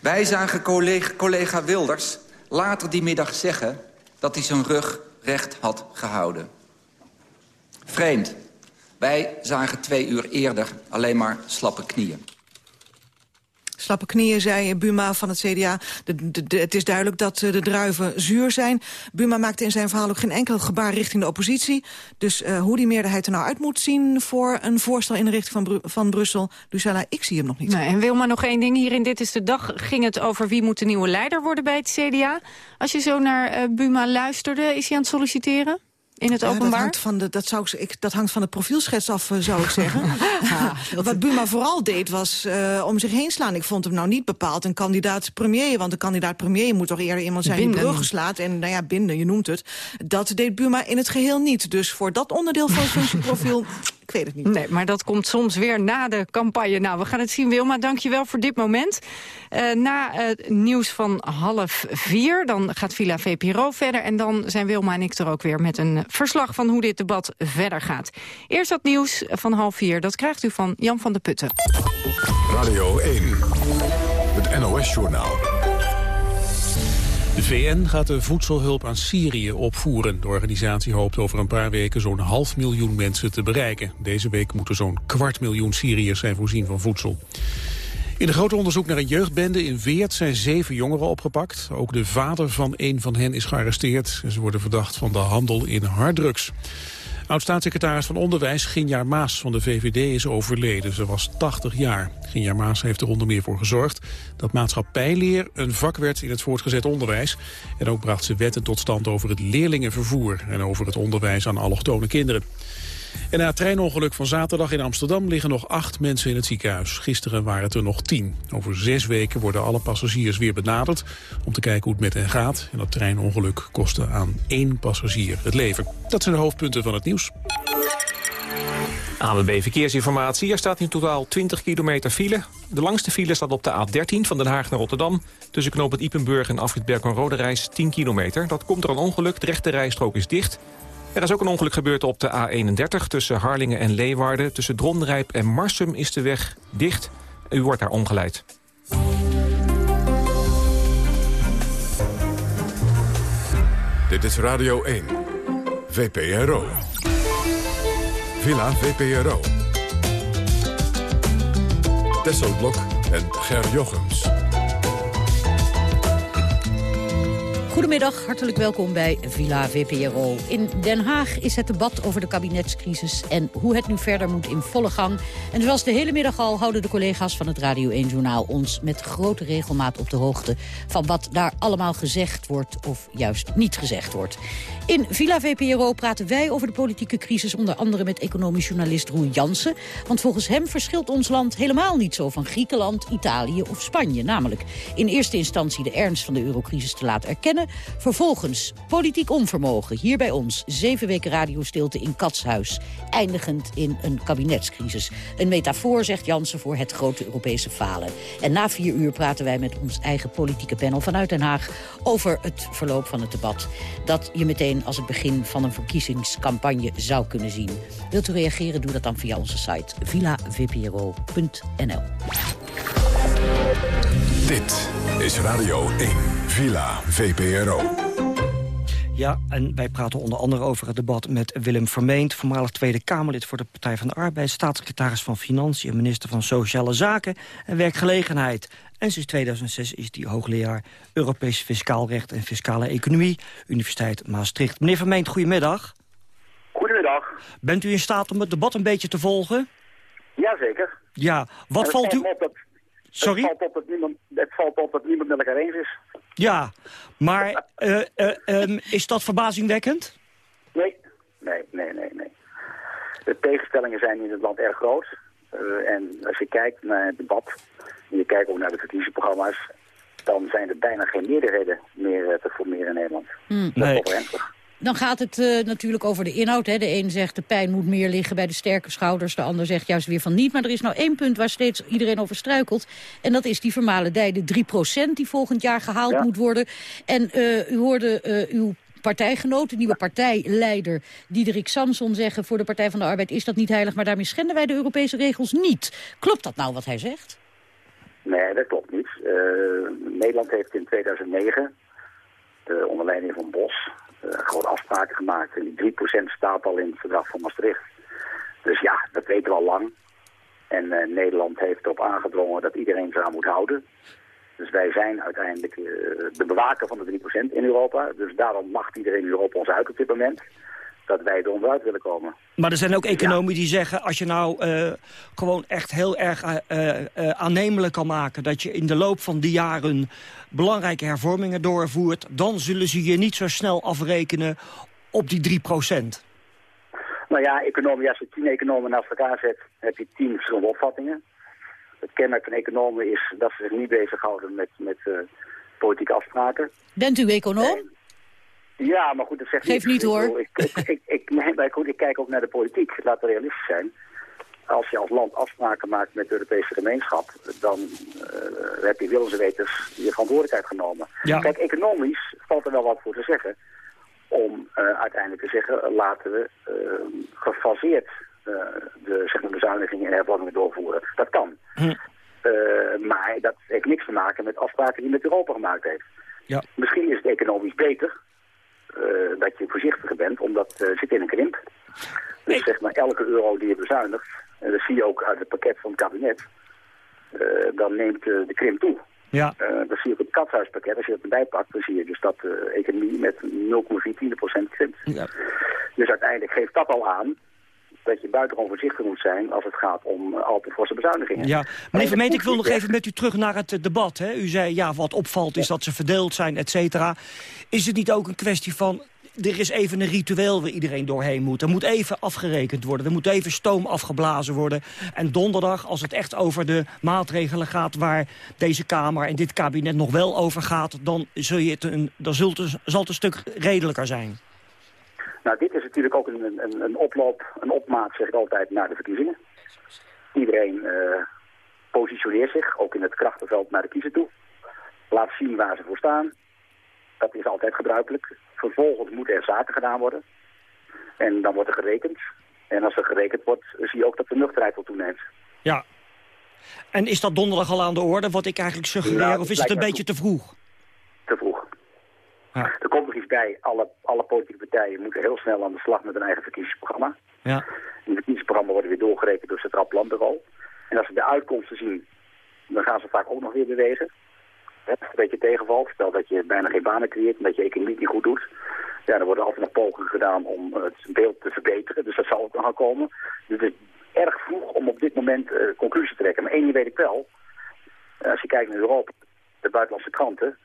Wij zagen collega, collega Wilders later die middag zeggen dat hij zijn rug recht had gehouden. Vreemd. Wij zagen twee uur eerder alleen maar slappe knieën.
Slappe knieën, zei Buma van het CDA. Het is duidelijk dat eh, de druiven zuur zijn. Buma maakte in zijn verhaal ook geen enkel gebaar richting de oppositie. Dus eh, hoe die meerderheid er nou uit moet zien... voor een voorstel in de richting van, van Brussel... Lucella, ik zie hem nog niet.
Nee, en Wilma, nog één ding. Hier in Dit is de Dag ging het over wie moet de nieuwe leider worden bij het CDA. Als je zo naar eh, Buma luisterde, is hij aan het solliciteren? In het
Ja, dat,
openbaar?
hangt van de, dat, zou ik, dat hangt van de profielschets af, eh, zou ik zeggen. Wat Buma vooral deed, was eh, om zich heen slaan. Ik vond hem nou niet bepaald een kandidaat premier. Want een kandidaat premier moet toch eerder iemand zijn
Binden.
die bruggen slaat. En nou ja, binden, je noemt het. Dat deed Buma in het geheel niet. Dus voor dat onderdeel van het functieprofiel, ik weet het niet.
Nee, maar dat komt soms weer na de campagne. Nou, we gaan het zien, Wilma. Dank je wel voor dit moment. Eh, na het nieuws van half vier, dan gaat Villa VPRO verder. En dan zijn Wilma en ik er ook weer met een verslag van hoe dit debat verder gaat. Eerst dat nieuws van half vier. Dat krijgt u van Jan van der Putten.
Radio 1, het NOS-journaal.
VN gaat de voedselhulp aan Syrië opvoeren. De organisatie hoopt over een paar weken zo'n half miljoen mensen te bereiken. Deze week moeten zo'n kwart miljoen Syriërs zijn voorzien van voedsel. In een groot onderzoek naar een jeugdbende in Weert zijn zeven jongeren opgepakt. Ook de vader van een van hen is gearresteerd. Ze worden verdacht van de handel in harddrugs. Oud-staatssecretaris van Onderwijs Ginjaar Maas van de VVD is overleden. Ze was 80 jaar. Ginjaar Maas heeft er onder meer voor gezorgd dat maatschappijleer een vak werd in het voortgezet onderwijs. En ook bracht ze wetten tot stand over het leerlingenvervoer en over het onderwijs aan allochtone kinderen. En na het treinongeluk van zaterdag in Amsterdam liggen nog acht mensen in het ziekenhuis. Gisteren waren het er nog tien. Over zes weken worden alle passagiers weer benaderd om te kijken hoe het met hen gaat. En dat treinongeluk kostte aan één passagier het leven. Dat zijn de hoofdpunten van het nieuws.
ANWB Verkeersinformatie. Er staat in totaal 20 kilometer file. De langste file staat op de A13 van Den Haag naar Rotterdam. Tussen knoop het Ipenburg en afrit en Rode Reis 10 kilometer. Dat komt door een ongeluk. De rechte rijstrook is dicht. Er is ook een ongeluk gebeurd op de A31 tussen Harlingen en Leeuwarden. Tussen Dronrijp en Marsum is de weg dicht. U wordt daar omgeleid.
Dit is Radio 1. VPRO. Villa VPRO. Tesselblok en Ger Jochems.
Goedemiddag, hartelijk welkom bij Villa VPRO. In Den Haag is het debat over de kabinetscrisis en hoe het nu verder moet in volle gang. En zoals de hele middag al houden de collega's van het Radio 1-journaal ons met grote regelmaat op de hoogte van wat daar allemaal gezegd wordt of juist niet gezegd wordt. In Villa VPRO praten wij over de politieke crisis onder andere met economisch journalist Roel Jansen. Want volgens hem verschilt ons land helemaal niet zo van Griekenland, Italië of Spanje. Namelijk in eerste instantie de ernst van de eurocrisis te laten erkennen Vervolgens politiek onvermogen, hier bij ons. Zeven weken radiostilte in Katshuis. Eindigend in een kabinetscrisis. Een metafoor, zegt Jansen, voor het grote Europese falen. En na vier uur praten wij met ons eigen politieke panel vanuit Den Haag... over het verloop van het debat. Dat je meteen als het begin van een verkiezingscampagne zou kunnen zien. Wilt u reageren, doe dat dan via onze site villavpro.nl.
Dit is Radio 1, Villa VPRO.
Ja, en wij praten onder andere over het debat met Willem Vermeend... voormalig Tweede Kamerlid voor de Partij van de Arbeid... staatssecretaris van Financiën, minister van Sociale Zaken en Werkgelegenheid. En sinds 2006 is hij hoogleraar Europees Fiscaal Recht en Fiscale Economie... Universiteit Maastricht. Meneer Vermeend, goedemiddag.
Goedemiddag.
Bent u in staat om het debat een beetje te volgen?
Jazeker.
Ja, wat valt u... Sorry?
Het valt, op dat niemand, het valt op dat niemand met elkaar eens is.
Ja, maar uh, uh, um, is dat verbazingwekkend?
Nee, nee, nee, nee, nee. De tegenstellingen zijn in het land erg groot. Uh, en als je kijkt naar het debat, en je kijkt ook naar de verkiezingsprogramma's, dan zijn er bijna geen meerderheden meer te formeren in Nederland.
Mm.
Dat is
Nee.
Dan gaat het eh, natuurlijk over de inhoud. Hè. De een zegt de pijn moet meer liggen bij de sterke schouders. De ander zegt juist weer van niet. Maar er is nou één punt waar steeds iedereen over struikelt. En dat is die vermalendijde 3% die volgend jaar gehaald
Ja.
moet worden. En eh, u hoorde eh, uw partijgenoot, de nieuwe partijleider Diederik Samson zeggen... voor de Partij van de Arbeid is dat niet heilig, maar daarmee schenden wij de Europese regels niet. Klopt dat nou wat hij zegt?
Nee, dat klopt niet. Nederland heeft in 2009, eh, onder leiding van Bos, eh, grote afspraken gemaakt. En die 3% staat al in het verdrag van Maastricht. Dus ja, dat weten we al lang. En eh, Nederland heeft erop aangedrongen dat iedereen zich aan moet houden. Dus wij zijn uiteindelijk eh, de bewaker van de 3% in Europa. Dus daarom mag iedereen in Europa ons uit op dit moment. Dat wij er onderuit willen komen.
Maar er zijn ook economen die zeggen... als je nou eh, gewoon echt heel erg eh, eh, eh, aannemelijk kan maken... dat je in de loop van die jaren belangrijke hervormingen doorvoert... dan zullen ze je niet zo snel afrekenen op die 3 procent.
Nou ja, economen, als je tien economen naast elkaar zet, heb je tien verschillende opvattingen. Het kenmerk van economen is dat ze zich niet bezighouden met, met eh, politieke afspraken.
Bent u econoom?
Ja, maar goed, dat zegt
Geef niet,
Ik
hoor.
Ik, ik, ik, ik, maar goed, ik kijk ook naar de politiek. Laten we realistisch zijn. Als je als land afspraken maakt met de Europese gemeenschap, dan eh, heb je willens en wetens je verantwoordelijkheid genomen.
Ja.
Kijk, economisch valt er wel wat voor te zeggen. Om eh, uiteindelijk te zeggen, laten we eh, gefaseerd eh, de zeg maar, bezuinigingen en hervormingen doorvoeren. Dat kan.
Hm.
Eh, maar dat heeft niks te maken met afspraken die met Europa gemaakt heeft.
Ja.
Misschien is het economisch beter dat je voorzichtiger bent, omdat eh zit in een krimp. Dus zeg maar elke euro die je bezuinigt, en dat zie je ook uit het pakket van het kabinet, eh, dan neemt eh, de krimp toe.
Ja.
Eh, dat zie je ook op het katshuispakket. Als je dat erbij pakt, dan zie je dus dat de economie met 0,14% krimpt.
Ja.
Dus uiteindelijk geeft dat al aan dat je buitengewoon voorzichtig moet zijn als het gaat om uh, al te forse bezuinigingen.
Ja, meneer Vermeent, ik wil nog even met u terug naar het uh, debat. Hè? U zei, ja, wat opvalt is dat ze verdeeld zijn, et cetera. Is het niet ook een kwestie van, er is even een ritueel waar iedereen doorheen moet. Er moet even afgerekend worden, er moet even stoom afgeblazen worden. En donderdag, als het echt over de maatregelen gaat... waar deze Kamer en dit kabinet nog wel over gaat... dan, zul je het een, dan zult het, zal het een stuk redelijker zijn.
Nou, dit is natuurlijk ook een, een, een oploop, een opmaat, zeg ik altijd, naar de verkiezingen. Iedereen uh, positioneert zich, ook in het krachtenveld, naar de kiezer toe. Laat zien waar ze voor staan. Dat is altijd gebruikelijk. Vervolgens moeten er zaken gedaan worden. En dan wordt er gerekend. En als er gerekend wordt, zie je ook dat de nuchterheid wel toeneemt.
Ja. En is dat donderdag al aan de orde, wat ik eigenlijk suggereer, nou, of is het een beetje te vroeg?
Te vroeg. Ja. Er komt nog iets bij. Alle, alle politieke partijen moeten heel snel aan de slag met een eigen verkiezingsprogramma.
Ja.
Die verkiezingsprogramma worden weer doorgerekend door het Centraal Planbureau. En als ze de uitkomsten zien, dan gaan ze vaak ook nog weer bewegen. Het een beetje tegenvalt, stel dat je bijna geen banen creëert en dat je economie niet goed doet. Ja, dan worden altijd nog pogingen gedaan om het beeld te verbeteren. Dus dat zal ook nog gaan komen. Dus het is erg vroeg om op dit moment uh, conclusie te trekken. Maar één ding weet ik wel. Als je kijkt naar Europa, de buitenlandse kranten,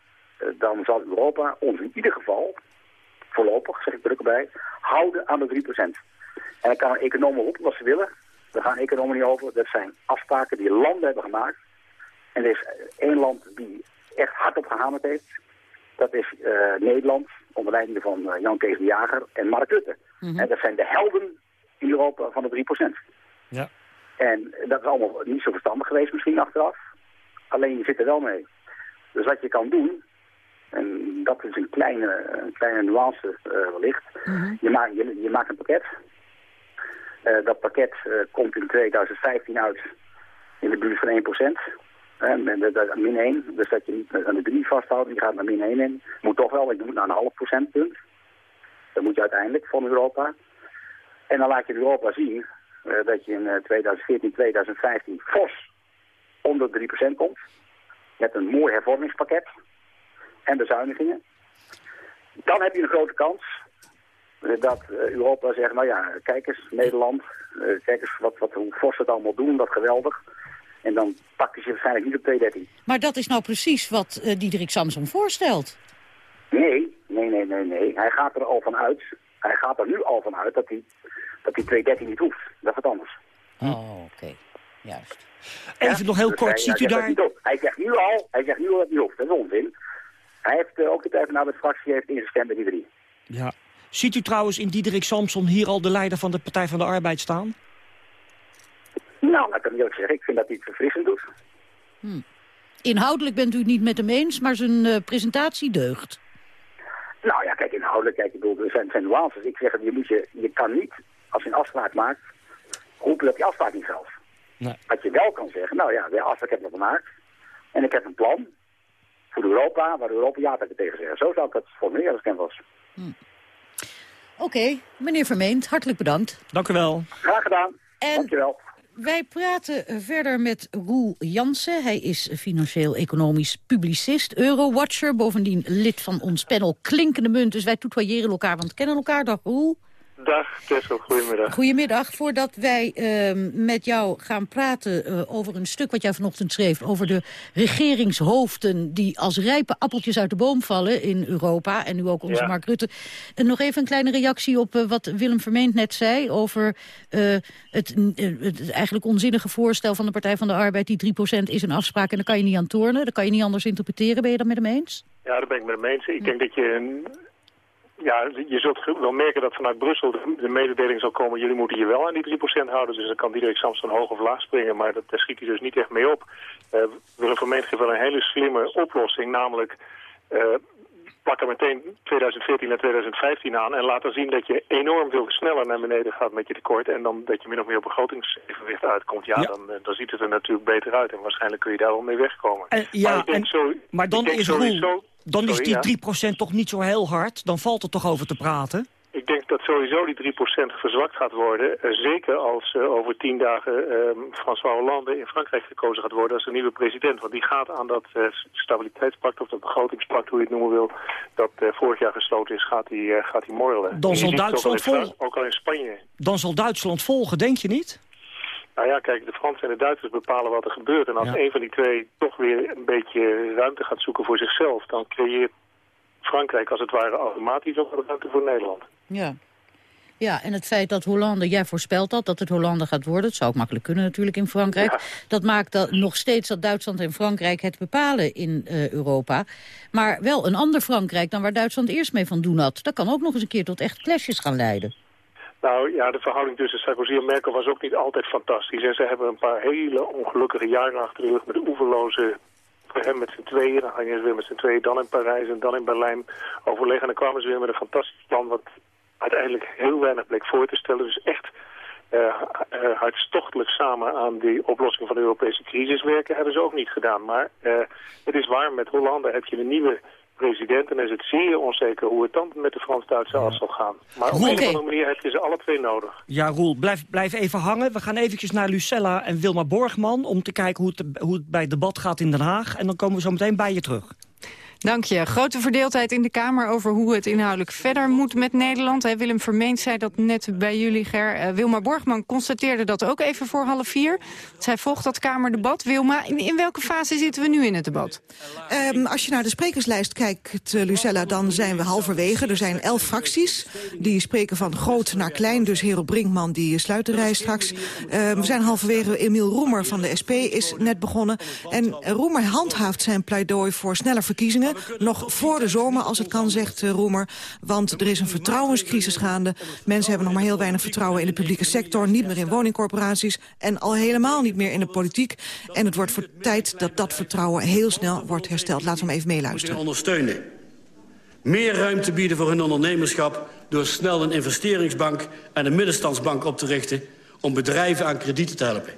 dan zal Europa ons in ieder geval, voorlopig zeg ik er ook bij, houden aan de 3%. En dan kan economen roepen wat ze willen. Daar gaan economen niet over. Dat zijn afspraken die landen hebben gemaakt. En er is één land die echt hard op gehamerd heeft. Dat is uh, Nederland, onder leiding van uh, Jan Kees de Jager en Mark Rutte. Mm -hmm. En dat zijn de helden in Europa van de 3%.
Ja.
En dat is allemaal niet zo verstandig geweest misschien achteraf. Alleen je zit er wel mee. Dus wat je kan doen, en dat is een kleine, een kleine nuance uh, wellicht. Mm -hmm. je, maakt, je, je, maakt een pakket. Uh, dat pakket uh, komt in 2015 uit in de buurt van 1%. Uh, min 1, dus dat je niet aan de 3 vasthoudt, die gaat naar min 1 in. Moet toch wel, want je moet naar een half procentpunt. Dat moet je uiteindelijk van Europa. En dan laat je Europa zien dat je in 2014, 2015 fors onder de 3% komt. Met een mooi hervormingspakket en bezuinigingen. Dan heb je een grote kans dat Europa zegt, nou ja, kijk eens, Nederland, kijk eens wat, wat, hoe fors het allemaal doen, dat geweldig. En dan pakken ze waarschijnlijk niet op 213.
Maar dat is nou precies wat uh, Diederik Samson voorstelt.
Nee, nee, nee, nee, nee. Hij gaat er al van uit, hij gaat er nu al van uit dat hij, dat hij 213 niet hoeft. Dat is wat anders.
Oh, oké. Okay. Juist.
Even ja? nog heel dus kort,
hij,
ziet
hij
u daar...
Hij zegt nu al, hij zegt nu al dat niet hoeft. Dat is onzin. Hij heeft uh, ook de tijd van de fractie heeft ingestemd met die drie.
Ja. Ziet u trouwens in Diederik Samson hier al de leider van de Partij van de Arbeid staan?
Nou, dat kan ik eerlijk zeggen. Ik vind dat hij het verfrissend doet.
Hmm. Inhoudelijk bent u het niet met hem eens, maar zijn uh, presentatie deugt.
Nou ja, kijk, inhoudelijk, kijk, ik bedoel, er zijn, zijn nuances. Ik zeg, je, moet je, je kan niet, als je een afspraak maakt, roepen dat die afspraak niet geldt.
Nee.
Wat je wel kan zeggen, nou ja, de afspraak heb ik gemaakt. En ik heb een plan voor Europa, waar de Europeanen tegen zeggen. Zo zou ik dat formuleren als ik hem was.
Hmm. Oké, okay, meneer Vermeend, hartelijk bedankt.
Dank u wel.
Graag gedaan.
En...
Dank je wel.
Wij praten verder met Roel Jansen. Hij is financieel-economisch publicist, Eurowatcher. Bovendien lid van ons panel Klinkende Munt. Dus wij tutoyeren elkaar, want we kennen elkaar. Dag Roel.
Dag Tessel, goedemiddag.
Goedemiddag. Voordat wij uh, met jou gaan praten uh, over een stuk wat jij vanochtend schreef... over de regeringshoofden die als rijpe appeltjes uit de boom vallen in Europa... en nu ook onze ja. Mark Rutte. En nog even een kleine reactie op uh, wat Willem Vermeend net zei... over het, het, eigenlijk onzinnige voorstel van de Partij van de Arbeid... die 3% is een afspraak en daar kan je niet aan tornen. Dat kan je niet anders interpreteren. Ben je dat met hem eens?
Ja, daar ben ik met hem eens. Ik denk dat je ja, je zult wel merken dat vanuit Brussel de mededeling zal komen... jullie moeten je wel aan die 3% houden. Dus dan kan Diederik Samson hoog of laag springen. Maar dat, daar schiet hij dus niet echt mee op. Uh, Willem Vermeend geeft wel een hele slimme oplossing. Namelijk, uh, plak er meteen 2014 en 2015 aan... en laat dan zien dat je enorm veel sneller naar beneden gaat met je tekort... en dan dat je min of meer op begrotingsevenwicht uitkomt. Ja, ja. Dan, dan ziet het er natuurlijk beter uit. En waarschijnlijk kun je daar wel mee wegkomen.
En, ja,
maar, ik denk
en,
zo,
maar dan
ik denk
is
sowieso,
Dan
Sorry,
is die 3% ja? toch niet zo heel hard? Dan valt er toch over te praten?
Ik denk dat sowieso die 3% verzwakt gaat worden. Eh, zeker als uh, over tien dagen uh, François Hollande in Frankrijk gekozen gaat worden als de nieuwe president. Want die gaat aan dat uh, stabiliteitspact of dat begrotingspact, hoe je het noemen wil, dat vorig jaar gesloten is, gaat hij gaat die morrelen.
Dan zal Duitsland volgen.
Ook al in Spanje.
Dan zal Duitsland volgen, denk je niet?
Nou ja, kijk, de Fransen en de Duitsers bepalen wat er gebeurt. En als een van die twee toch weer een beetje ruimte gaat zoeken voor zichzelf... dan creëert Frankrijk als het ware automatisch ook ruimte voor Nederland.
Ja. Ja, en het feit dat Hollande, jij voorspelt dat, dat het Hollande gaat worden... het zou ook makkelijk kunnen natuurlijk in Frankrijk... dat maakt dat nog steeds dat Duitsland en Frankrijk het bepalen in uh, Europa. Maar wel een ander Frankrijk dan waar Duitsland eerst mee van doen had. Dat kan ook nog eens een keer tot echt clashes gaan leiden.
Nou ja, de verhouding tussen Sarkozy en Merkel was ook niet altijd fantastisch. En ze hebben een paar hele ongelukkige jaren achter de rug met oeverloze hem met z'n tweeën. Dan gingen ze weer met z'n tweeën, dan in Parijs en dan in Berlijn overleggen. En dan kwamen ze weer met een fantastisch plan wat uiteindelijk heel weinig bleek voor te stellen. Dus echt uh, hartstochtelijk samen aan die oplossing van de Europese crisis werken hebben ze ook niet gedaan. Maar uh, het is waar, met Hollande heb je een nieuwe president en is het zeer onzeker hoe het dan met de Frans-Duitse as zal gaan. Maar op een of andere manier heb je ze alle twee nodig.
Ja, Roel, blijf, blijf even hangen. We gaan eventjes naar Lucella en Wilma Borgman... om te kijken hoe het, hoe het bij het debat gaat in Den Haag. En dan komen we zo meteen bij je terug.
Dank je. Grote verdeeldheid in de Kamer over hoe het inhoudelijk verder moet met Nederland. Willem Vermeend zei dat net bij jullie, Ger. Uh, Wilma Borgman constateerde dat ook even voor half vier. Zij volgt dat Kamerdebat. Wilma, in, welke fase zitten we nu in het debat?
Um, als je naar de sprekerslijst kijkt, uh, Lucella, dan zijn we halverwege. Er zijn elf fracties. Die spreken van groot naar klein. Dus Hero Brinkman, die sluit de rij straks. Uh, we zijn halverwege. Emiel Roemer van de SP is net begonnen. En Roemer handhaaft zijn pleidooi voor sneller verkiezingen. Nog voor de zomer, als het kan, zegt uh, Roemer. Want er is een vertrouwenscrisis gaande. Mensen hebben nog maar heel weinig vertrouwen in de publieke sector. Niet meer in woningcorporaties. En al helemaal niet meer in de politiek. En het wordt voor tijd dat dat vertrouwen heel snel wordt hersteld. Laten we hem even meeluisteren.
ondersteunen. Meer ruimte bieden voor hun ondernemerschap... door snel een investeringsbank en een middenstandsbank op te richten... om bedrijven aan kredieten te helpen.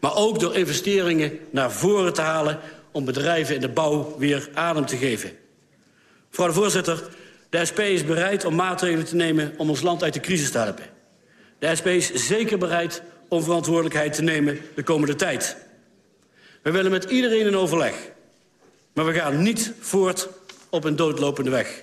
Maar ook door investeringen naar voren te halen om bedrijven in de bouw weer adem te geven. Mevrouw de voorzitter, de SP is bereid om maatregelen te nemen om ons land uit de crisis te helpen. De SP is zeker bereid om verantwoordelijkheid te nemen de komende tijd. We willen met iedereen in overleg. Maar we gaan niet voort op een doodlopende weg.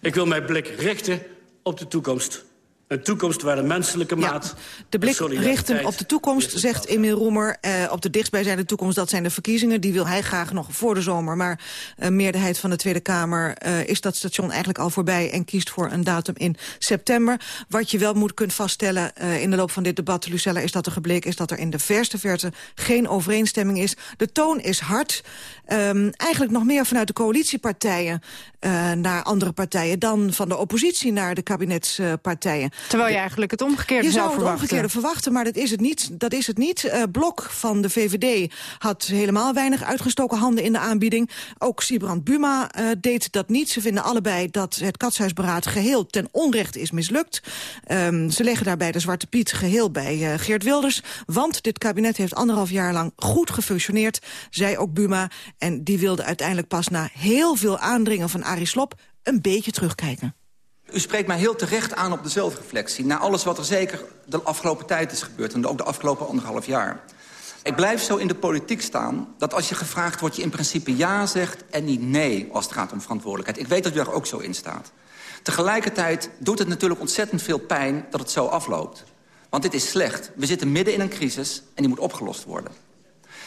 Ik wil mijn blik richten op de toekomst. Een toekomst waar de menselijke maat... Ja,
de blik richten op de toekomst, zegt Emiel Roemer. Eh, op de dichtstbijzijnde toekomst, dat zijn de verkiezingen. Die wil hij graag nog voor de zomer. Maar een meerderheid van de Tweede Kamer uh, is dat station eigenlijk al voorbij... en kiest voor een datum in september. Wat je wel moet kunt vaststellen uh, in de loop van dit debat, Lucella... is dat er gebleken is dat er in de verste verte geen overeenstemming is. De toon is hard. Um, eigenlijk nog meer vanuit de coalitiepartijen naar andere partijen... dan van de oppositie naar de kabinetspartijen.
Terwijl je eigenlijk het omgekeerde
je
zou,
zou
verwachten.
het omgekeerde verwachten, maar dat is het niet. Dat is het niet. Uh, Blok van de VVD had helemaal weinig uitgestoken handen in de aanbieding. Ook Sibrand Buma uh, deed dat niet. Ze vinden allebei dat het katshuisberaad geheel ten onrechte is mislukt. Um, ze leggen daarbij de Zwarte Piet geheel bij uh, Geert Wilders. Want dit kabinet heeft anderhalf jaar lang goed gefunctioneerd, zei ook Buma. En die wilde uiteindelijk pas na heel veel aandringen van Arie Slob een beetje terugkijken.
U spreekt mij heel terecht aan op de zelfreflectie... na alles wat er zeker de afgelopen tijd is gebeurd... en ook de afgelopen anderhalf jaar. Ik blijf zo in de politiek staan dat als je gevraagd wordt... je in principe ja zegt en niet nee als het gaat om verantwoordelijkheid. Ik weet dat u daar ook zo in staat. Tegelijkertijd doet het natuurlijk ontzettend veel pijn dat het zo afloopt. Want dit is slecht. We zitten midden in een crisis en die moet opgelost worden.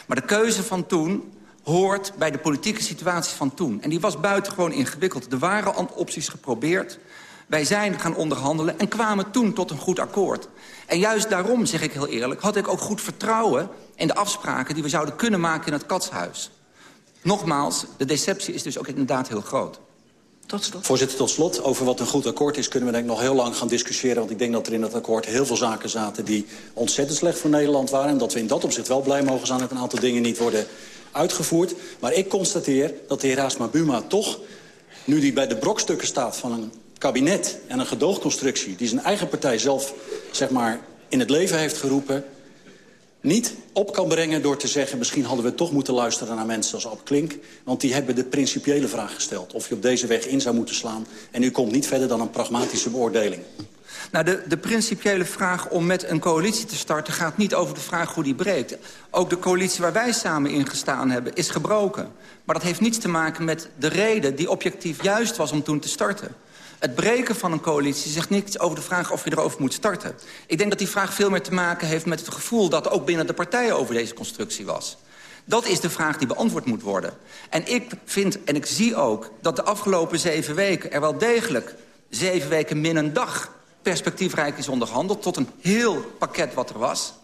Maar de keuze van toen hoort bij de politieke situatie van toen. En die was buitengewoon ingewikkeld. Er waren opties geprobeerd. Wij zijn gaan onderhandelen en kwamen toen tot een goed akkoord. En juist daarom, zeg ik heel eerlijk, had ik ook goed vertrouwen... in de afspraken die we zouden kunnen maken in het katshuis. Nogmaals, de deceptie is dus ook inderdaad heel groot.
Tot slot. Voorzitter, tot slot. Over wat een goed akkoord is kunnen we denk ik nog heel lang gaan discussiëren. Want ik denk dat er in dat akkoord heel veel zaken zaten die ontzettend slecht voor Nederland waren. En dat we in dat opzicht wel blij mogen zijn dat een aantal dingen niet worden uitgevoerd. Maar ik constateer dat de heer Haasma Buma toch, nu hij bij de brokstukken staat van een kabinet en een gedoogconstructie... die zijn eigen partij zelf zeg maar, in het leven heeft geroepen... niet op kan brengen door te zeggen... misschien hadden we toch moeten luisteren naar mensen zoals Ab Klink... want die hebben de principiële vraag gesteld... of je op deze weg in zou moeten slaan. En u komt niet verder dan een pragmatische beoordeling.
Nou, de, de principiële vraag om met een coalitie te starten... gaat niet over de vraag hoe die breekt. Ook de coalitie waar wij samen in gestaan hebben is gebroken. Maar dat heeft niets te maken met de reden die objectief juist was om toen te starten. Het breken van een coalitie zegt niets over de vraag of je erover moet starten. Ik denk dat die vraag veel meer te maken heeft met het gevoel... dat ook binnen de partijen over deze constructie was. Dat is de vraag die beantwoord moet worden. En ik vind en ik zie ook dat de afgelopen zeven weken... er wel degelijk zeven weken min een dag perspectiefrijk is onderhandeld... tot een heel pakket wat er was.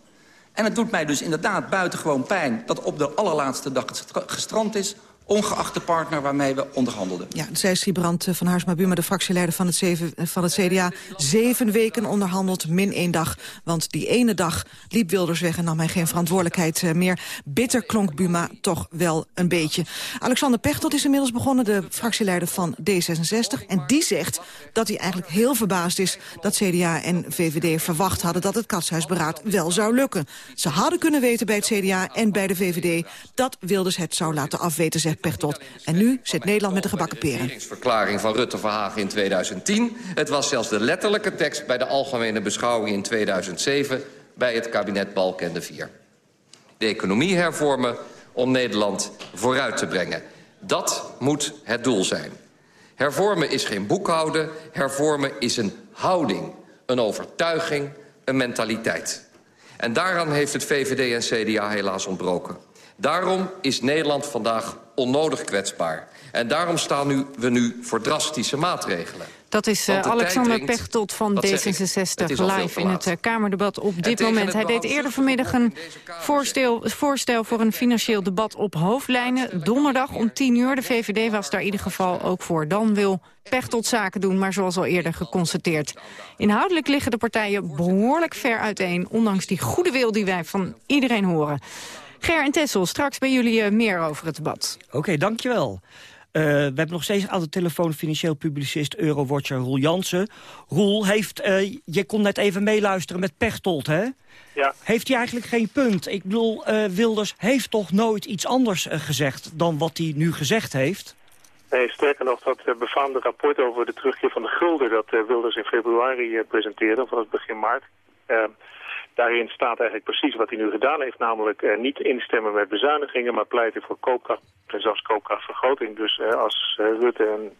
En het doet mij dus inderdaad buitengewoon pijn... dat op de allerlaatste dag het gestrand is ongeacht de partner waarmee we onderhandelden.
Ja, zij Siebrand van Haarsma Buma, de fractieleider van het, zeven, van het CDA... zeven weken onderhandeld, min één dag. Want die ene dag liep Wilders weg en nam hij geen verantwoordelijkheid eh, meer. Bitter klonk Buma toch wel een beetje. Alexander Pechtold is inmiddels begonnen, de fractieleider van D66. En die zegt dat hij eigenlijk heel verbaasd is... dat CDA en VVD verwacht hadden dat het katshuisberaad wel zou lukken. Ze hadden kunnen weten bij het CDA en bij de VVD... dat Wilders het zou laten afweten, zegt Pechtold. En nu zit Nederland met de gebakken peren.
De verklaring van Rutte Verhagen in 2010. Het was zelfs de letterlijke tekst bij de algemene beschouwing in 2007... bij het kabinet Balkenende 4. De economie hervormen om Nederland vooruit te brengen. Dat moet het doel zijn. Hervormen is geen boekhouden. Hervormen is een houding, een overtuiging, een mentaliteit. En daaraan heeft het VVD en CDA helaas ontbroken. Daarom is Nederland vandaag onnodig kwetsbaar. En daarom staan we nu voor drastische maatregelen.
Dat is uh, Alexander dringt, Pechtold van D66 live in het uh, Kamerdebat op dit moment. Hij deed eerder vanmiddag een voorstel, voorstel voor een financieel debat op hoofdlijnen. Donderdag om 10 uur. De VVD was daar in ieder geval ook voor. Dan wil Pechtold zaken doen, maar zoals al eerder geconstateerd. Inhoudelijk liggen de partijen behoorlijk ver uiteen... ondanks die goede wil die wij van iedereen horen. Ger en Tessel, straks bij jullie uh, meer over het debat.
Oké, okay, dankjewel. Uh, we hebben nog steeds aan de telefoon financieel publicist Eurowatcher Roel Jansen. Roel, heeft, uh, je kon net even meeluisteren met Pechtold, hè?
Ja.
Heeft hij eigenlijk geen punt? Ik bedoel, uh, Wilders heeft toch nooit iets anders gezegd dan wat hij nu gezegd heeft?
Nee, sterker nog, dat befaamde rapport over de terugkeer van de gulden... dat Wilders in februari presenteerde, vanaf begin maart... Daarin staat eigenlijk precies wat hij nu gedaan heeft. Namelijk uh, niet instemmen met bezuinigingen, maar pleiten voor koopkracht en zelfs koopkrachtvergroting. Dus uh, als uh, Rutte en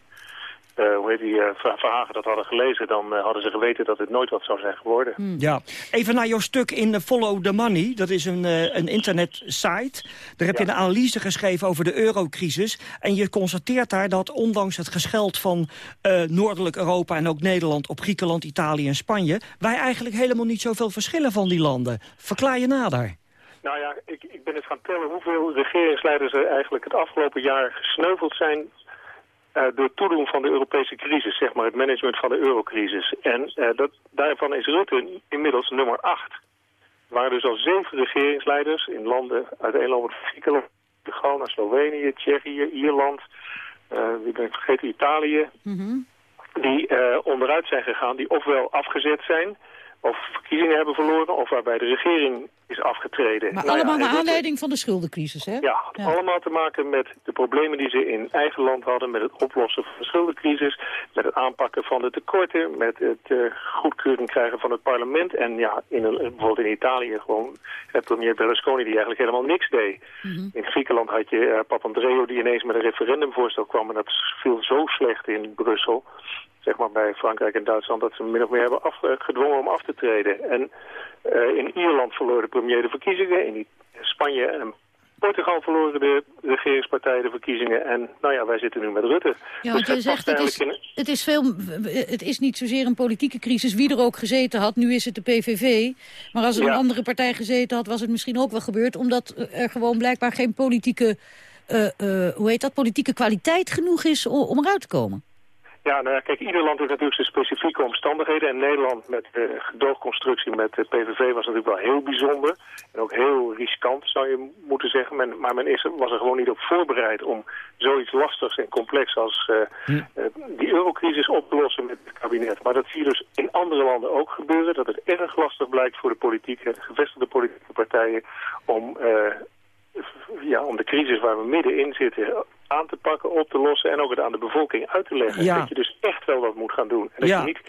uh, hoe heet die, uh, Verhagen dat hadden gelezen... dan uh, hadden ze geweten dat het nooit wat zou zijn geworden.
Hmm. Ja, even naar jouw stuk in Follow the Money. Dat is een, een internetsite. Daar heb ja. je een analyse geschreven over de eurocrisis. En je constateert daar dat ondanks het gescheld van Noordelijk Europa... en ook Nederland op Griekenland, Italië en Spanje... wij eigenlijk helemaal niet zoveel verschillen van die landen. Verklaar je nader.
Nou ja, ik, ik ben eens gaan tellen hoeveel regeringsleiders er eigenlijk het afgelopen jaar gesneuveld zijn uh, door toedoen van de Europese crisis, zeg maar het management van de eurocrisis. En uh, dat, daarvan is Rutte inmiddels nummer acht. Er waren dus al zeven regeringsleiders in landen uiteenlopend Griekenland, Ghana, Slovenië, Tsjechië, Ierland, uh, wie ben ik vergeten, Italië, mm -hmm. die onderuit zijn gegaan, die ofwel afgezet zijn of verkiezingen hebben verloren... of waarbij de regering is afgetreden.
Maar nou allemaal ja, naar aanleiding van de schuldencrisis, hè?
Ja, ja, allemaal te maken met de problemen die ze in eigen land hadden... met het oplossen van de schuldencrisis... met het aanpakken van de tekorten... met het uh, goedkeuring krijgen van het parlement... en ja, in een, bijvoorbeeld in Italië gewoon het premier Berlusconi... die eigenlijk helemaal niks deed. Mm -hmm. In Griekenland had je uh, Papandreou die ineens met een referendumvoorstel kwam... en dat viel zo slecht in Brussel zeg maar bij Frankrijk en Duitsland... dat ze min of meer hebben gedwongen om af te treden. En uh, in Ierland verloor de premier de verkiezingen. In Spanje en Portugal verloren de regeringspartijen de verkiezingen. En nou ja, wij zitten nu met Rutte.
Ja, want dus je zegt, het is, in... het, is veel, het is niet zozeer een politieke crisis. Wie er ook gezeten had, nu is het de PVV. Maar als er ja. een andere partij gezeten had, was het misschien ook wel gebeurd. Omdat er gewoon blijkbaar geen politieke, uh, uh, hoe heet dat, politieke kwaliteit genoeg is om, om eruit te komen.
Ja, nou ja, kijk, ieder land heeft natuurlijk zijn specifieke omstandigheden. En Nederland met de gedoogconstructie met de PVV was natuurlijk wel heel bijzonder. En ook heel riskant, zou je moeten zeggen. Men, maar men is, was er gewoon niet op voorbereid om zoiets lastigs en complex als uh, die eurocrisis op te lossen met het kabinet. Maar dat zie je dus in andere landen ook gebeuren. Dat het erg lastig blijkt voor de politiek, de gevestigde politieke partijen om... Uh, ja, om de crisis waar we middenin zitten aan te pakken, op te lossen en ook het aan de bevolking uit te leggen. Dat je dus echt wel wat moet gaan doen. En dat je niet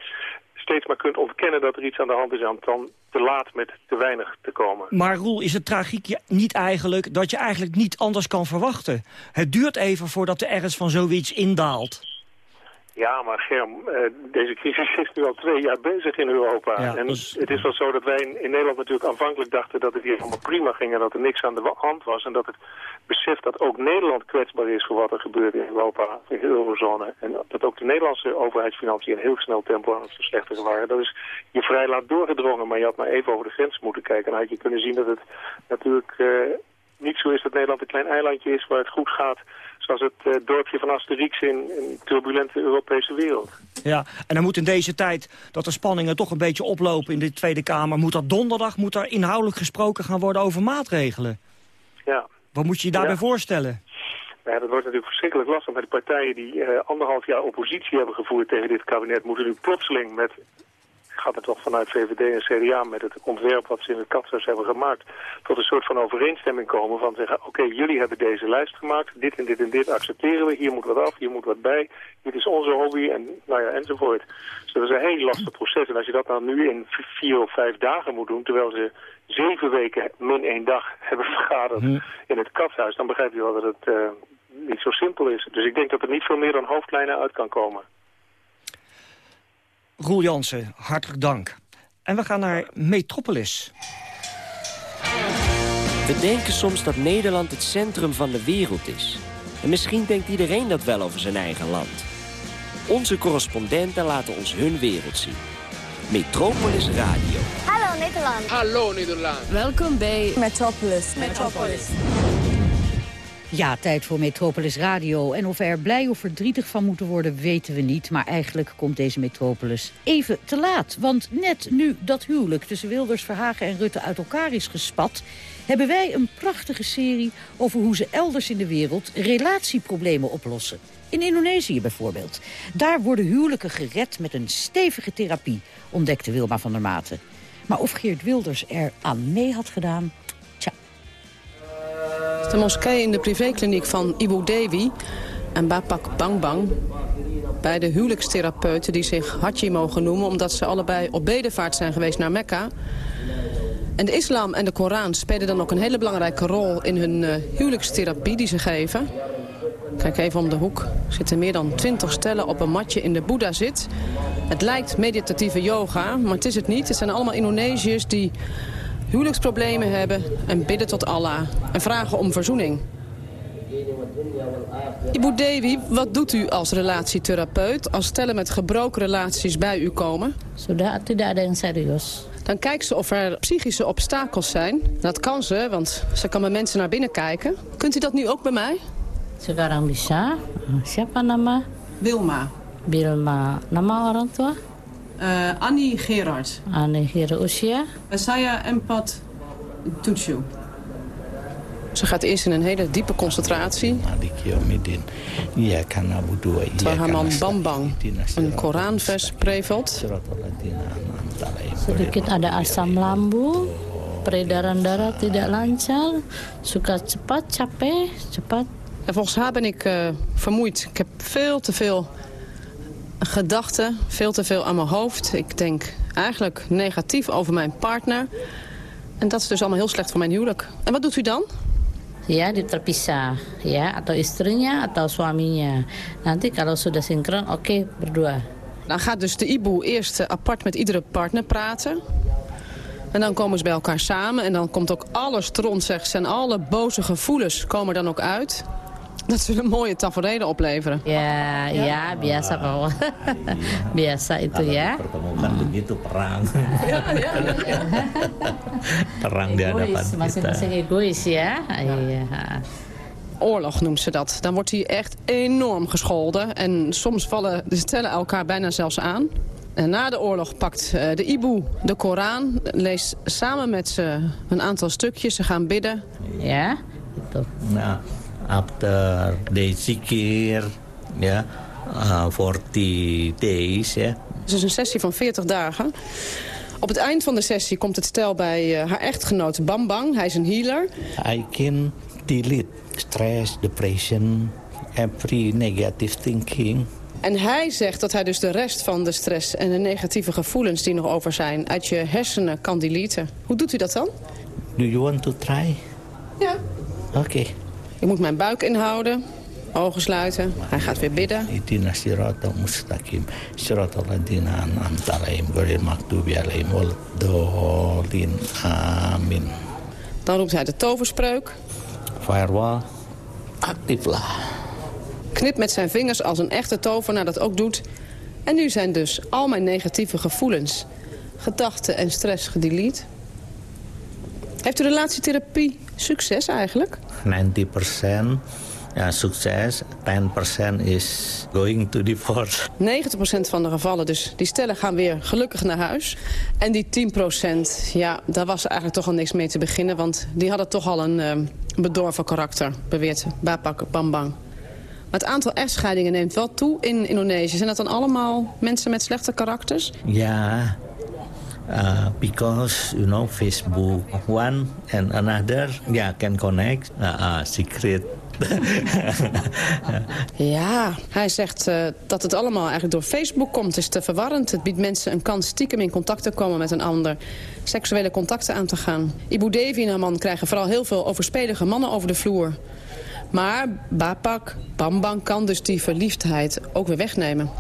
steeds maar kunt ontkennen dat er iets aan de hand is... en dan te laat met te weinig te komen.
Maar Roel, is het tragiek niet eigenlijk dat je eigenlijk niet anders kan verwachten? Het duurt even voordat er ergens van zoiets indaalt.
Ja, maar Germ, eh, deze crisis is nu al twee jaar bezig in Europa. en dus... het is wel zo dat wij in, Nederland natuurlijk aanvankelijk dachten dat het hier allemaal prima ging en dat er niks aan de hand was. En dat het besef dat ook Nederland kwetsbaar is voor wat er gebeurt in Europa, in de eurozone. En dat ook de Nederlandse overheidsfinanciën in heel snel tempo aan het verslechteren waren. Dat is je vrij laat doorgedrongen, maar je had maar even over de grens moeten kijken. En dan had je kunnen zien dat het natuurlijk uh, niet zo is dat Nederland een klein eilandje is waar het goed gaat Zoals het uh, dorpje van Asterix in een turbulente Europese wereld.
Ja, en dan moet in deze tijd dat de spanningen toch een beetje oplopen in de Tweede Kamer... moet dat donderdag moet er inhoudelijk gesproken gaan worden over maatregelen.
Ja.
Wat moet je je daarbij voorstellen?
Ja, dat wordt natuurlijk verschrikkelijk lastig. Maar de partijen die uh, anderhalf jaar oppositie hebben gevoerd tegen dit kabinet... moeten nu plotseling met gaat het toch vanuit VVD en CDA met het ontwerp wat ze in het katshuis hebben gemaakt, tot een soort van overeenstemming komen van zeggen, oké, jullie hebben deze lijst gemaakt, dit en dit en dit accepteren we, hier moet wat af, hier moet wat bij, dit is onze hobby en nou ja, enzovoort. Dus dat is een heel lastig proces. En als je dat dan nu in vier of vijf dagen moet doen, terwijl ze zeven weken min één dag hebben vergaderd in het katshuis, dan begrijp je wel dat het uh, niet zo simpel is. Dus ik denk dat er niet veel meer dan hoofdlijnen uit kan komen.
Roel Jansen, hartelijk dank. En we gaan naar Metropolis.
We denken soms dat Nederland het centrum van de wereld is. En misschien denkt iedereen dat wel over zijn eigen land. Onze correspondenten laten ons hun wereld zien. Metropolis Radio.
Hallo Nederland.
Hallo Nederland.
Welkom bij Metropolis. Metropolis.
Ja, tijd voor Metropolis Radio. En of we er blij of verdrietig van moeten worden, weten we niet. Maar eigenlijk komt deze Metropolis even te laat. Want net nu dat huwelijk tussen Wilders, Verhagen en Rutte uit elkaar is gespat... hebben wij een prachtige serie over hoe ze elders in de wereld relatieproblemen oplossen. In Indonesië bijvoorbeeld. Daar worden huwelijken gered met een stevige therapie, ontdekte Wilma van der Maten. Maar of Geert Wilders er aan mee had gedaan,
de moskee in de privékliniek van Ibu Devi en Bapak Bangbang. Beide huwelijkstherapeuten die zich Haji mogen noemen... omdat ze allebei op bedevaart zijn geweest naar Mekka. En de islam en de Koran spelen dan ook een hele belangrijke rol... in hun uh, huwelijkstherapie die ze geven. Kijk even om de hoek. Er zitten meer dan twintig stellen op een matje in de Boeddha zit. Het lijkt meditatieve yoga, maar het is het niet. Het zijn allemaal Indonesiërs die huwelijksproblemen hebben en bidden tot Allah en vragen om verzoening. Ibu Devi, wat doet u als relatietherapeut als stellen met gebroken relaties bij u komen?
Sudah tidak ada yang serius.
Dan kijkt ze of er psychische obstakels zijn. Dat kan ze, want ze kan bij mensen naar binnen kijken. Kunt u dat nu ook bij mij?
Sekarang bisa. Siapa nama?
Wilma.
Wilma. Nama orang tua?
Uh, Annie Gerard.
Annie Gerard.
Saya Empat Tutshu. Ze gaat eerst in een hele diepe concentratie. Terwijl haar man Bambang een Koranvers prevelt.
Sedikit ada asam lambung, peredaran darah tidak lancar, suka cepat, capek, cepat.
En volgens haar ben ik uh, vermoeid. Ik heb veel te veel gedachten, veel te veel aan mijn hoofd. Ik denk eigenlijk negatief over mijn partner. En dat is dus allemaal heel slecht voor mijn huwelijk. En wat doet u dan?
Ja, dit terpisah. Ja, atau istrinya atau suaminya. Nanti kalau sudah sinkron, oké, okay, berdua.
Dan gaat dus de Ibu eerst eh, apart met iedere partner praten. En dan komen ze bij elkaar samen. En dan komt ook alles rond, zegt ze. En alle boze gevoelens komen dan ook uit. Dat zullen mooie tafereelen opleveren.
Ja, ja, ja biasa kok. biasa itu ya.
Pertemukan begitu perang. Ja, ja, ja. perang di hadapan kita.
Masing-masing egois ya. Iya.
oorlog noemt ze dat. Dan wordt hij echt enorm gescholden. En soms vallen de stellen elkaar bijna zelfs aan. En na de oorlog pakt uh, de Ibu de Koran, leest samen met ze een aantal stukjes. Ze gaan bidden.
Ja, nou, after the zikir, ja, uh, 40 days, ja.
Het is een sessie van 40 dagen. Op het eind van de sessie komt het stel bij uh, haar echtgenoot Bambang. Hij is een healer.
I can delete stress, depression, every negative thinking.
En hij zegt dat hij dus de rest van de stress en de negatieve gevoelens die nog over zijn... uit je hersenen kan deleten. Hoe doet u dat dan?
Do you want to try?
Ja.
Oké. Okay.
Ik moet mijn buik inhouden, ogen sluiten. Hij gaat weer bidden. Dan roept hij de toverspreuk. Knipt met zijn vingers als een echte tovenaar dat ook doet. En nu zijn dus al mijn negatieve gevoelens, gedachten en stress gedelete. Heeft de relatietherapie succes eigenlijk?
90% ja, succes, 10% is going to divorce.
90% van de gevallen dus, die stellen gaan weer gelukkig naar huis. En die 10%, ja, daar was eigenlijk toch al niks mee te beginnen... want die hadden toch al een uh, bedorven karakter, beweert Bapak Bambang. Maar het aantal echtscheidingen neemt wel toe in Indonesië. Zijn dat dan allemaal mensen met slechte karakters?
Ja, uh, because you know Facebook one and another yeah can connect uh, uh, secret
ja, hij zegt uh, dat het allemaal eigenlijk door Facebook komt. Het is te verwarrend. Het biedt mensen een kans stiekem in contact te komen met een ander. Seksuele contacten aan te gaan. Ibu Devi en haar man krijgen vooral heel veel overspelige mannen over de vloer. Maar Bapak, Bambang kan dus die verliefdheid ook weer wegnemen.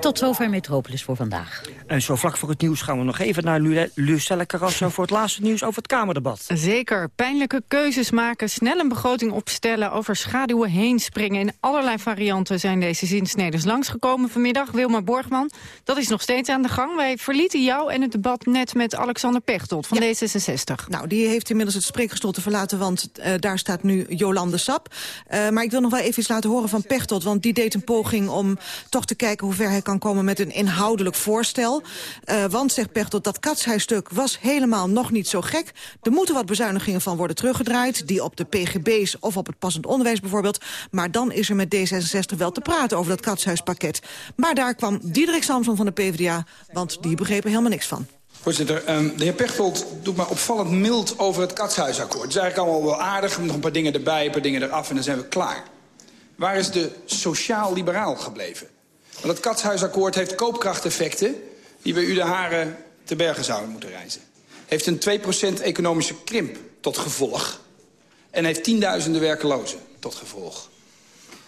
Tot zover Metropolis voor vandaag.
En zo vlak voor het nieuws gaan we nog even naar Lu Lucelle Carrasso... voor het laatste nieuws over het Kamerdebat.
Zeker. Pijnlijke keuzes maken, snel een begroting opstellen... over schaduwen heen springen. In allerlei varianten zijn deze zinsneders langsgekomen vanmiddag. Wilma Borgman, dat is nog steeds aan de gang. Wij verlieten jou en het debat net met Alexander Pechtold van ja. D66.
Nou, die heeft inmiddels het spreekgestoelte verlaten... want uh, daar staat nu Jolande Sap. Uh, maar ik wil nog wel even iets laten horen van Pechtold... want die deed een poging om toch te kijken hoe ver hij kan komen met een inhoudelijk voorstel. Uh, want, zegt Pechtold, dat katshuisstuk was helemaal nog niet zo gek. Er moeten wat bezuinigingen van worden teruggedraaid. Die op de pgb's of op het passend onderwijs bijvoorbeeld. Maar dan is er met D66 wel te praten over dat katshuispakket. Maar daar kwam Diederik Samson van de PvdA, want die begreep er helemaal niks van.
Voorzitter, um, de heer Pechtold doet me opvallend mild over het katshuisakkoord. Het is eigenlijk allemaal wel aardig, nog een paar dingen erbij, een paar dingen eraf en dan zijn we klaar. Waar is de sociaal-liberaal gebleven? Want het katshuisakkoord heeft koopkrachteffecten... die bij u de haren te bergen zouden moeten reizen. Heeft een 2% economische krimp tot gevolg. En heeft tienduizenden werkelozen tot gevolg.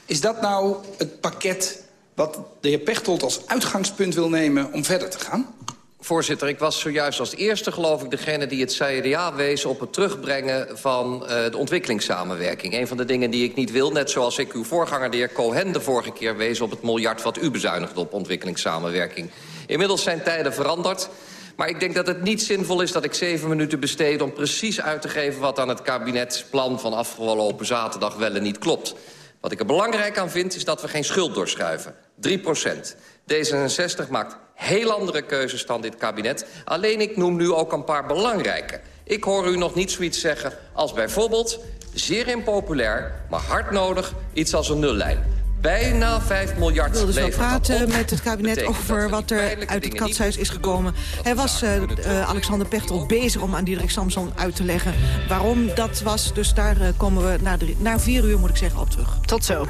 Is dat nou het pakket wat de heer Pechtold als uitgangspunt wil nemen om verder te gaan?
Voorzitter, ik was zojuist als eerste, geloof ik, degene die het CDA wees... op het terugbrengen van uh, de ontwikkelingssamenwerking. Een van de dingen die ik niet wil, net zoals ik uw voorganger... de heer Cohen de vorige keer wees op het miljard wat u bezuinigde op ontwikkelingssamenwerking. Inmiddels zijn tijden veranderd. Maar ik denk dat het niet zinvol is dat ik zeven minuten besteed... om precies uit te geven wat aan het kabinetsplan van afgelopen zaterdag wel en niet klopt. Wat ik er belangrijk aan vind, is dat we geen schuld doorschuiven. 3 procent. D66 maakt heel andere keuzes dan dit kabinet. Alleen ik noem nu ook een paar belangrijke. Ik hoor u nog niet zoiets zeggen als bijvoorbeeld... zeer impopulair, maar hard nodig, iets als een nullijn. Bijna 5 miljard
Ik wilde zo praten met het kabinet over wat er uit het katshuis is gekomen. Hij was, uh, uh, Alexander Pechtel, bezig om aan Diederik Samson uit te leggen waarom dat was. Dus daar uh, komen we na, de, na vier uur, moet ik zeggen, op terug.
Tot zo.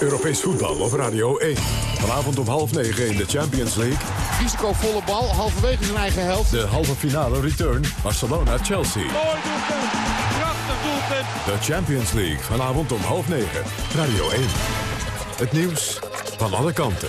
Europees voetbal op Radio 1. Vanavond om half negen in de Champions League.
Risicovolle bal, halverwege zijn eigen helft.
De halve finale return, Barcelona-Chelsea.
Mooi doelpunt, prachtig doelpunt.
De Champions League, vanavond om half negen. Radio 1. Het nieuws van alle kanten.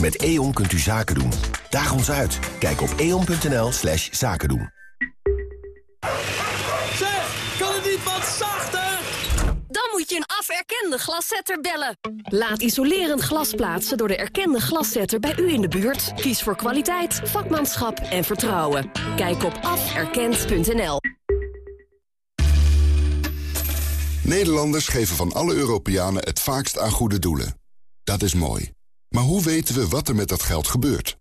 Met E.ON kunt u zaken doen. Daag ons uit. Kijk op eon.nl slash zaken doen.
Zeg, kan het niet wat zachter?
Dan moet je een aferkende glaszetter bellen. Laat isolerend glas plaatsen door de erkende glaszetter bij u in de buurt. Kies voor kwaliteit, vakmanschap en vertrouwen. Kijk op aferkend.nl.
Nederlanders geven van alle Europeanen het vaakst aan goede doelen. Dat is mooi. Maar hoe weten we wat er met dat geld gebeurt?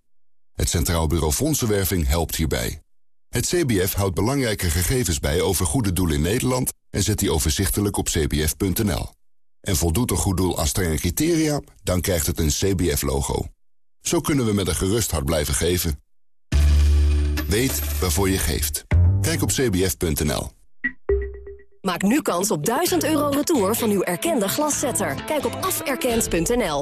Het Centraal Bureau Fondsenwerving helpt hierbij. Het CBF houdt belangrijke gegevens bij over goede doelen in Nederland... en zet die overzichtelijk op cbf.nl. En voldoet een goed doel aan strenge criteria, dan krijgt het een CBF-logo. Zo kunnen we met een gerust hart blijven geven. Weet waarvoor je geeft. Kijk op cbf.nl.
Maak nu kans op 1000 euro retour van uw erkende glaszetter. Kijk op aferkend.nl.